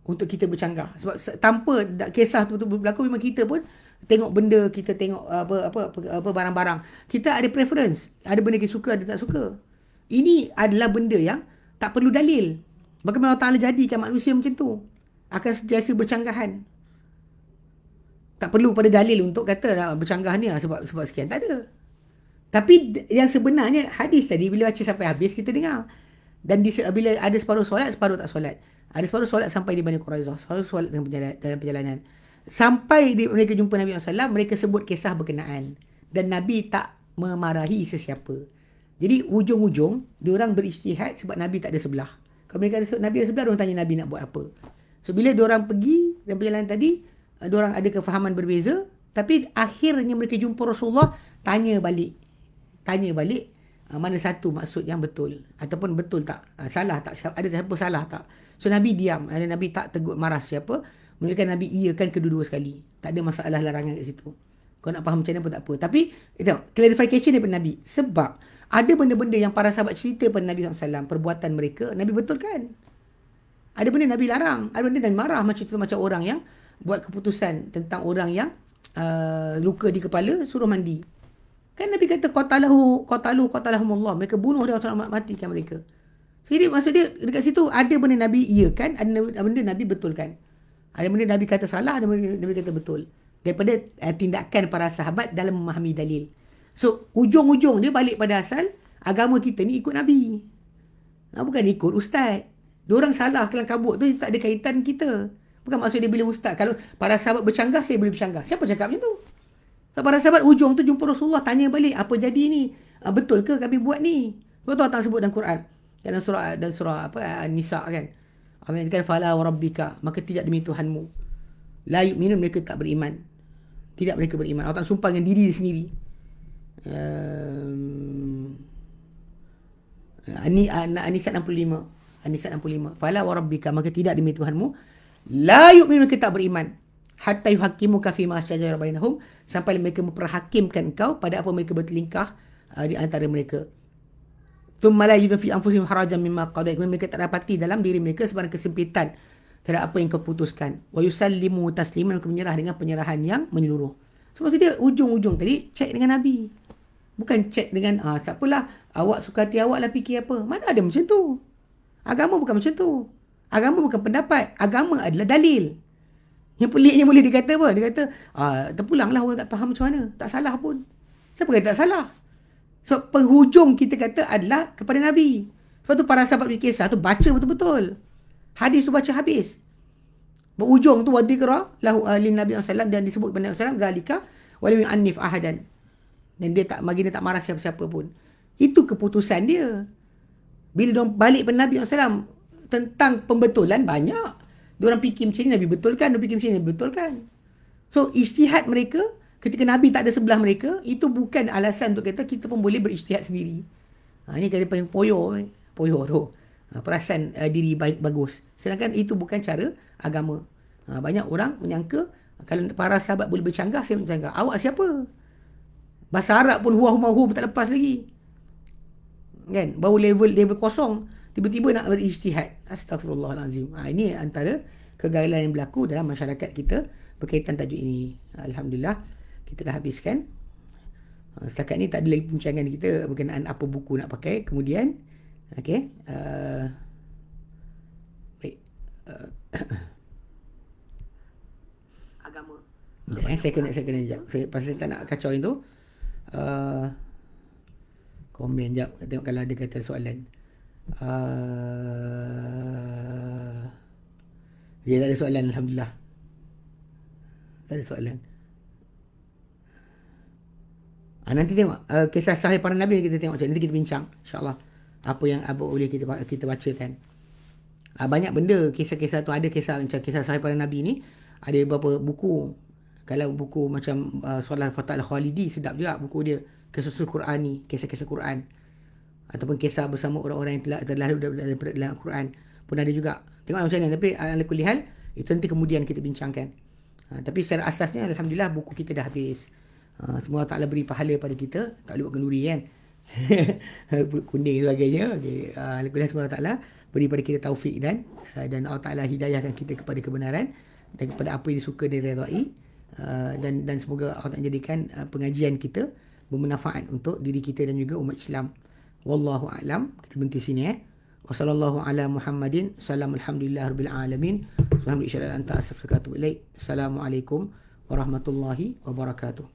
untuk kita bercanggah. Sebab tanpa kisah tu berlaku memang kita pun tengok benda kita tengok apa apa apa barang-barang. Kita ada preference. Ada benda kita suka ada tak suka. Ini adalah benda yang tak perlu dalil. Bagaimana Allah Taala jadikan manusia macam tu? Akan sentiasa bercanggahan. Tak perlu pada dalil untuk kata lah, bercanggah ni lah sebab sebab sekian. Tak ada. Tapi yang sebenarnya hadis tadi bila baca sampai habis kita dengar dan di, bila ada separuh solat separuh tak solat ada separuh solat sampai di Bani Quraizah. Separuh solat dalam perjalanan, dalam perjalanan. Sampai di, mereka jumpa Nabi SAW, mereka sebut kisah berkenaan. Dan Nabi tak memarahi sesiapa. Jadi ujung-ujung, diorang beristihad sebab Nabi tak ada sebelah. Kalau mereka ada Nabi sebelah, diorang tanya Nabi nak buat apa. So bila diorang pergi dalam perjalanan tadi, diorang ada kefahaman berbeza. Tapi akhirnya mereka jumpa Rasulullah, tanya balik. Tanya balik, mana satu maksud yang betul. Ataupun betul tak? Uh, salah tak? Ada siapa salah tak? So Nabi diam. Ada Nabi tak tegur marah siapa. Mereka Nabi iakan kedua-dua sekali. Tak ada masalah larangan kat situ. Kau nak faham macam mana pun tak apa. Tapi, itu, clarification daripada Nabi. Sebab, ada benda-benda yang para sahabat cerita pada Nabi SAW. Perbuatan mereka, Nabi betulkan. Ada benda Nabi larang. Ada benda Nabi marah macam tu. Macam orang yang buat keputusan tentang orang yang uh, luka di kepala, suruh mandi. Kan Nabi kata, Qatalahu, Qatalu, Qatalahumullah. Mereka bunuh dia, orang matikan mereka. Jadi maksud dia dekat situ ada benda Nabi iya kan, ada benda Nabi betul kan. Ada benda Nabi kata salah, ada benda Nabi kata betul. Daripada uh, tindakan para sahabat dalam memahami dalil. So ujung-ujung dia balik pada asal agama kita ni ikut Nabi. Nah, bukan ikut ustaz. Diorang salah kelang kabut tu tak ada kaitan kita. Bukan maksud dia bila ustaz. Kalau para sahabat bercanggah, saya boleh bercanggah. Siapa cakap macam tu? Para sahabat ujung tu jumpa Rasulullah tanya balik apa jadi ni? Uh, betul ke kami buat ni? Betul tak sebut dalam Quran? dalam surah dan surah apa An-Nisa kan. Allah kata fala rabbika maka tidak demi Tuhanmu. La yu'minun mereka tak beriman. Tidak mereka beriman. Allah sumpah dengan diri dia sendiri. Um, Ani An-Nisa 65. An-Nisa 65. Fala wa rabbika maka tidak demi Tuhanmu. La mereka tak beriman. Hatta yuhakimu ma syajara bainahum sampai mereka memperhakimkan kau pada apa mereka bertelingkah uh, di antara mereka. Thumma la yujidu fi anfusihim harajan mimma qadait. Mereka tak dapati dalam diri mereka sebarang kesempitan terhadap apa yang kau putuskan. Wa yusallimu tasliman. Mereka menyerah dengan penyerahan yang menyeluruh. So maksud dia ujung-ujung tadi cek dengan Nabi. Bukan cek dengan ah tak apalah awak suka hati awak lah fikir apa. Mana ada macam tu? Agama bukan macam tu. Agama bukan pendapat. Agama adalah dalil. Yang peliknya boleh dikata apa? Dia kata, ah, terpulanglah orang tak faham macam mana. Tak salah pun. Siapa kata tak salah? So penghujung kita kata adalah kepada Nabi. Sebab tu para sahabat fikir kisah tu baca betul-betul. Hadis tu baca habis. Berujung tu wadikra lahu alin Nabi SAW dan disebut kepada Nabi SAW zalika walim anif ahadan. Dan dia tak bagi dia tak marah siapa-siapa pun. Itu keputusan dia. Bila dia balik kepada Nabi SAW tentang pembetulan banyak. Dia orang fikir macam ni Nabi betulkan, dia fikir macam ni Nabi betulkan. So ijtihad mereka ketika Nabi tak ada sebelah mereka, itu bukan alasan untuk kata kita pun boleh berisytihad sendiri. Ha, ini kata paling poyo, eh. poyo tu. Ha, perasan uh, diri baik bagus. Sedangkan itu bukan cara agama. Ha, banyak orang menyangka kalau para sahabat boleh bercanggah, saya bercanggah. Awak siapa? Bahasa Arab pun huah huah huah tak lepas lagi. Kan? Baru level level kosong. Tiba-tiba nak berijtihad. Astagfirullahalazim. Ha, ini antara kegagalan yang berlaku dalam masyarakat kita berkaitan tajuk ini. Alhamdulillah kita dah habiskan. Uh, setakat ni tak ada lagi perbincangan kita berkenaan apa buku nak pakai. Kemudian, okay. Uh, baik. Uh, agama. Sekejap, eh. Saya kena, saya kena sekejap. Saya, pasal tak nak kacau yang tu. Uh, komen sekejap. Tengok kalau ada kata soalan. Uh, ya, tak ada soalan. Alhamdulillah. Tak ada soalan. Ha, nanti tengok uh, kisah sahih para nabi kita tengok nanti kita bincang insyaallah apa yang apa boleh kita kita bacakan uh, banyak benda kisah-kisah tu ada kisah macam kisah sahih para nabi ni ada beberapa buku kalau buku macam uh, soalan Fatah Al-Khalidi sedap juga buku dia kisah Quran ni kisah-kisah Quran ataupun kisah bersama orang-orang yang telah telah dalam, dalam Quran pun ada juga tengok macam mana tapi ala kulli hal itu nanti kemudian kita bincangkan uh, tapi secara asasnya alhamdulillah buku kita dah habis Ha, semua Ta'ala beri pahala pada kita. Tak buat kenduri kan. Kuning sebagainya. Okay. Ha, Alhamdulillah semua Ta'ala beri pada kita taufik dan uh, dan Allah Ta'ala hidayahkan kita kepada kebenaran dan kepada apa yang disuka dan redai. Uh, dan dan semoga Allah Ta'ala jadikan uh, pengajian kita bermanfaat untuk diri kita dan juga umat Islam. Wallahu a'lam. Kita berhenti sini eh. Wassallallahu ala Muhammadin. Salam alhamdulillah rabbil alamin. Assalamualaikum warahmatullahi wabarakatuh.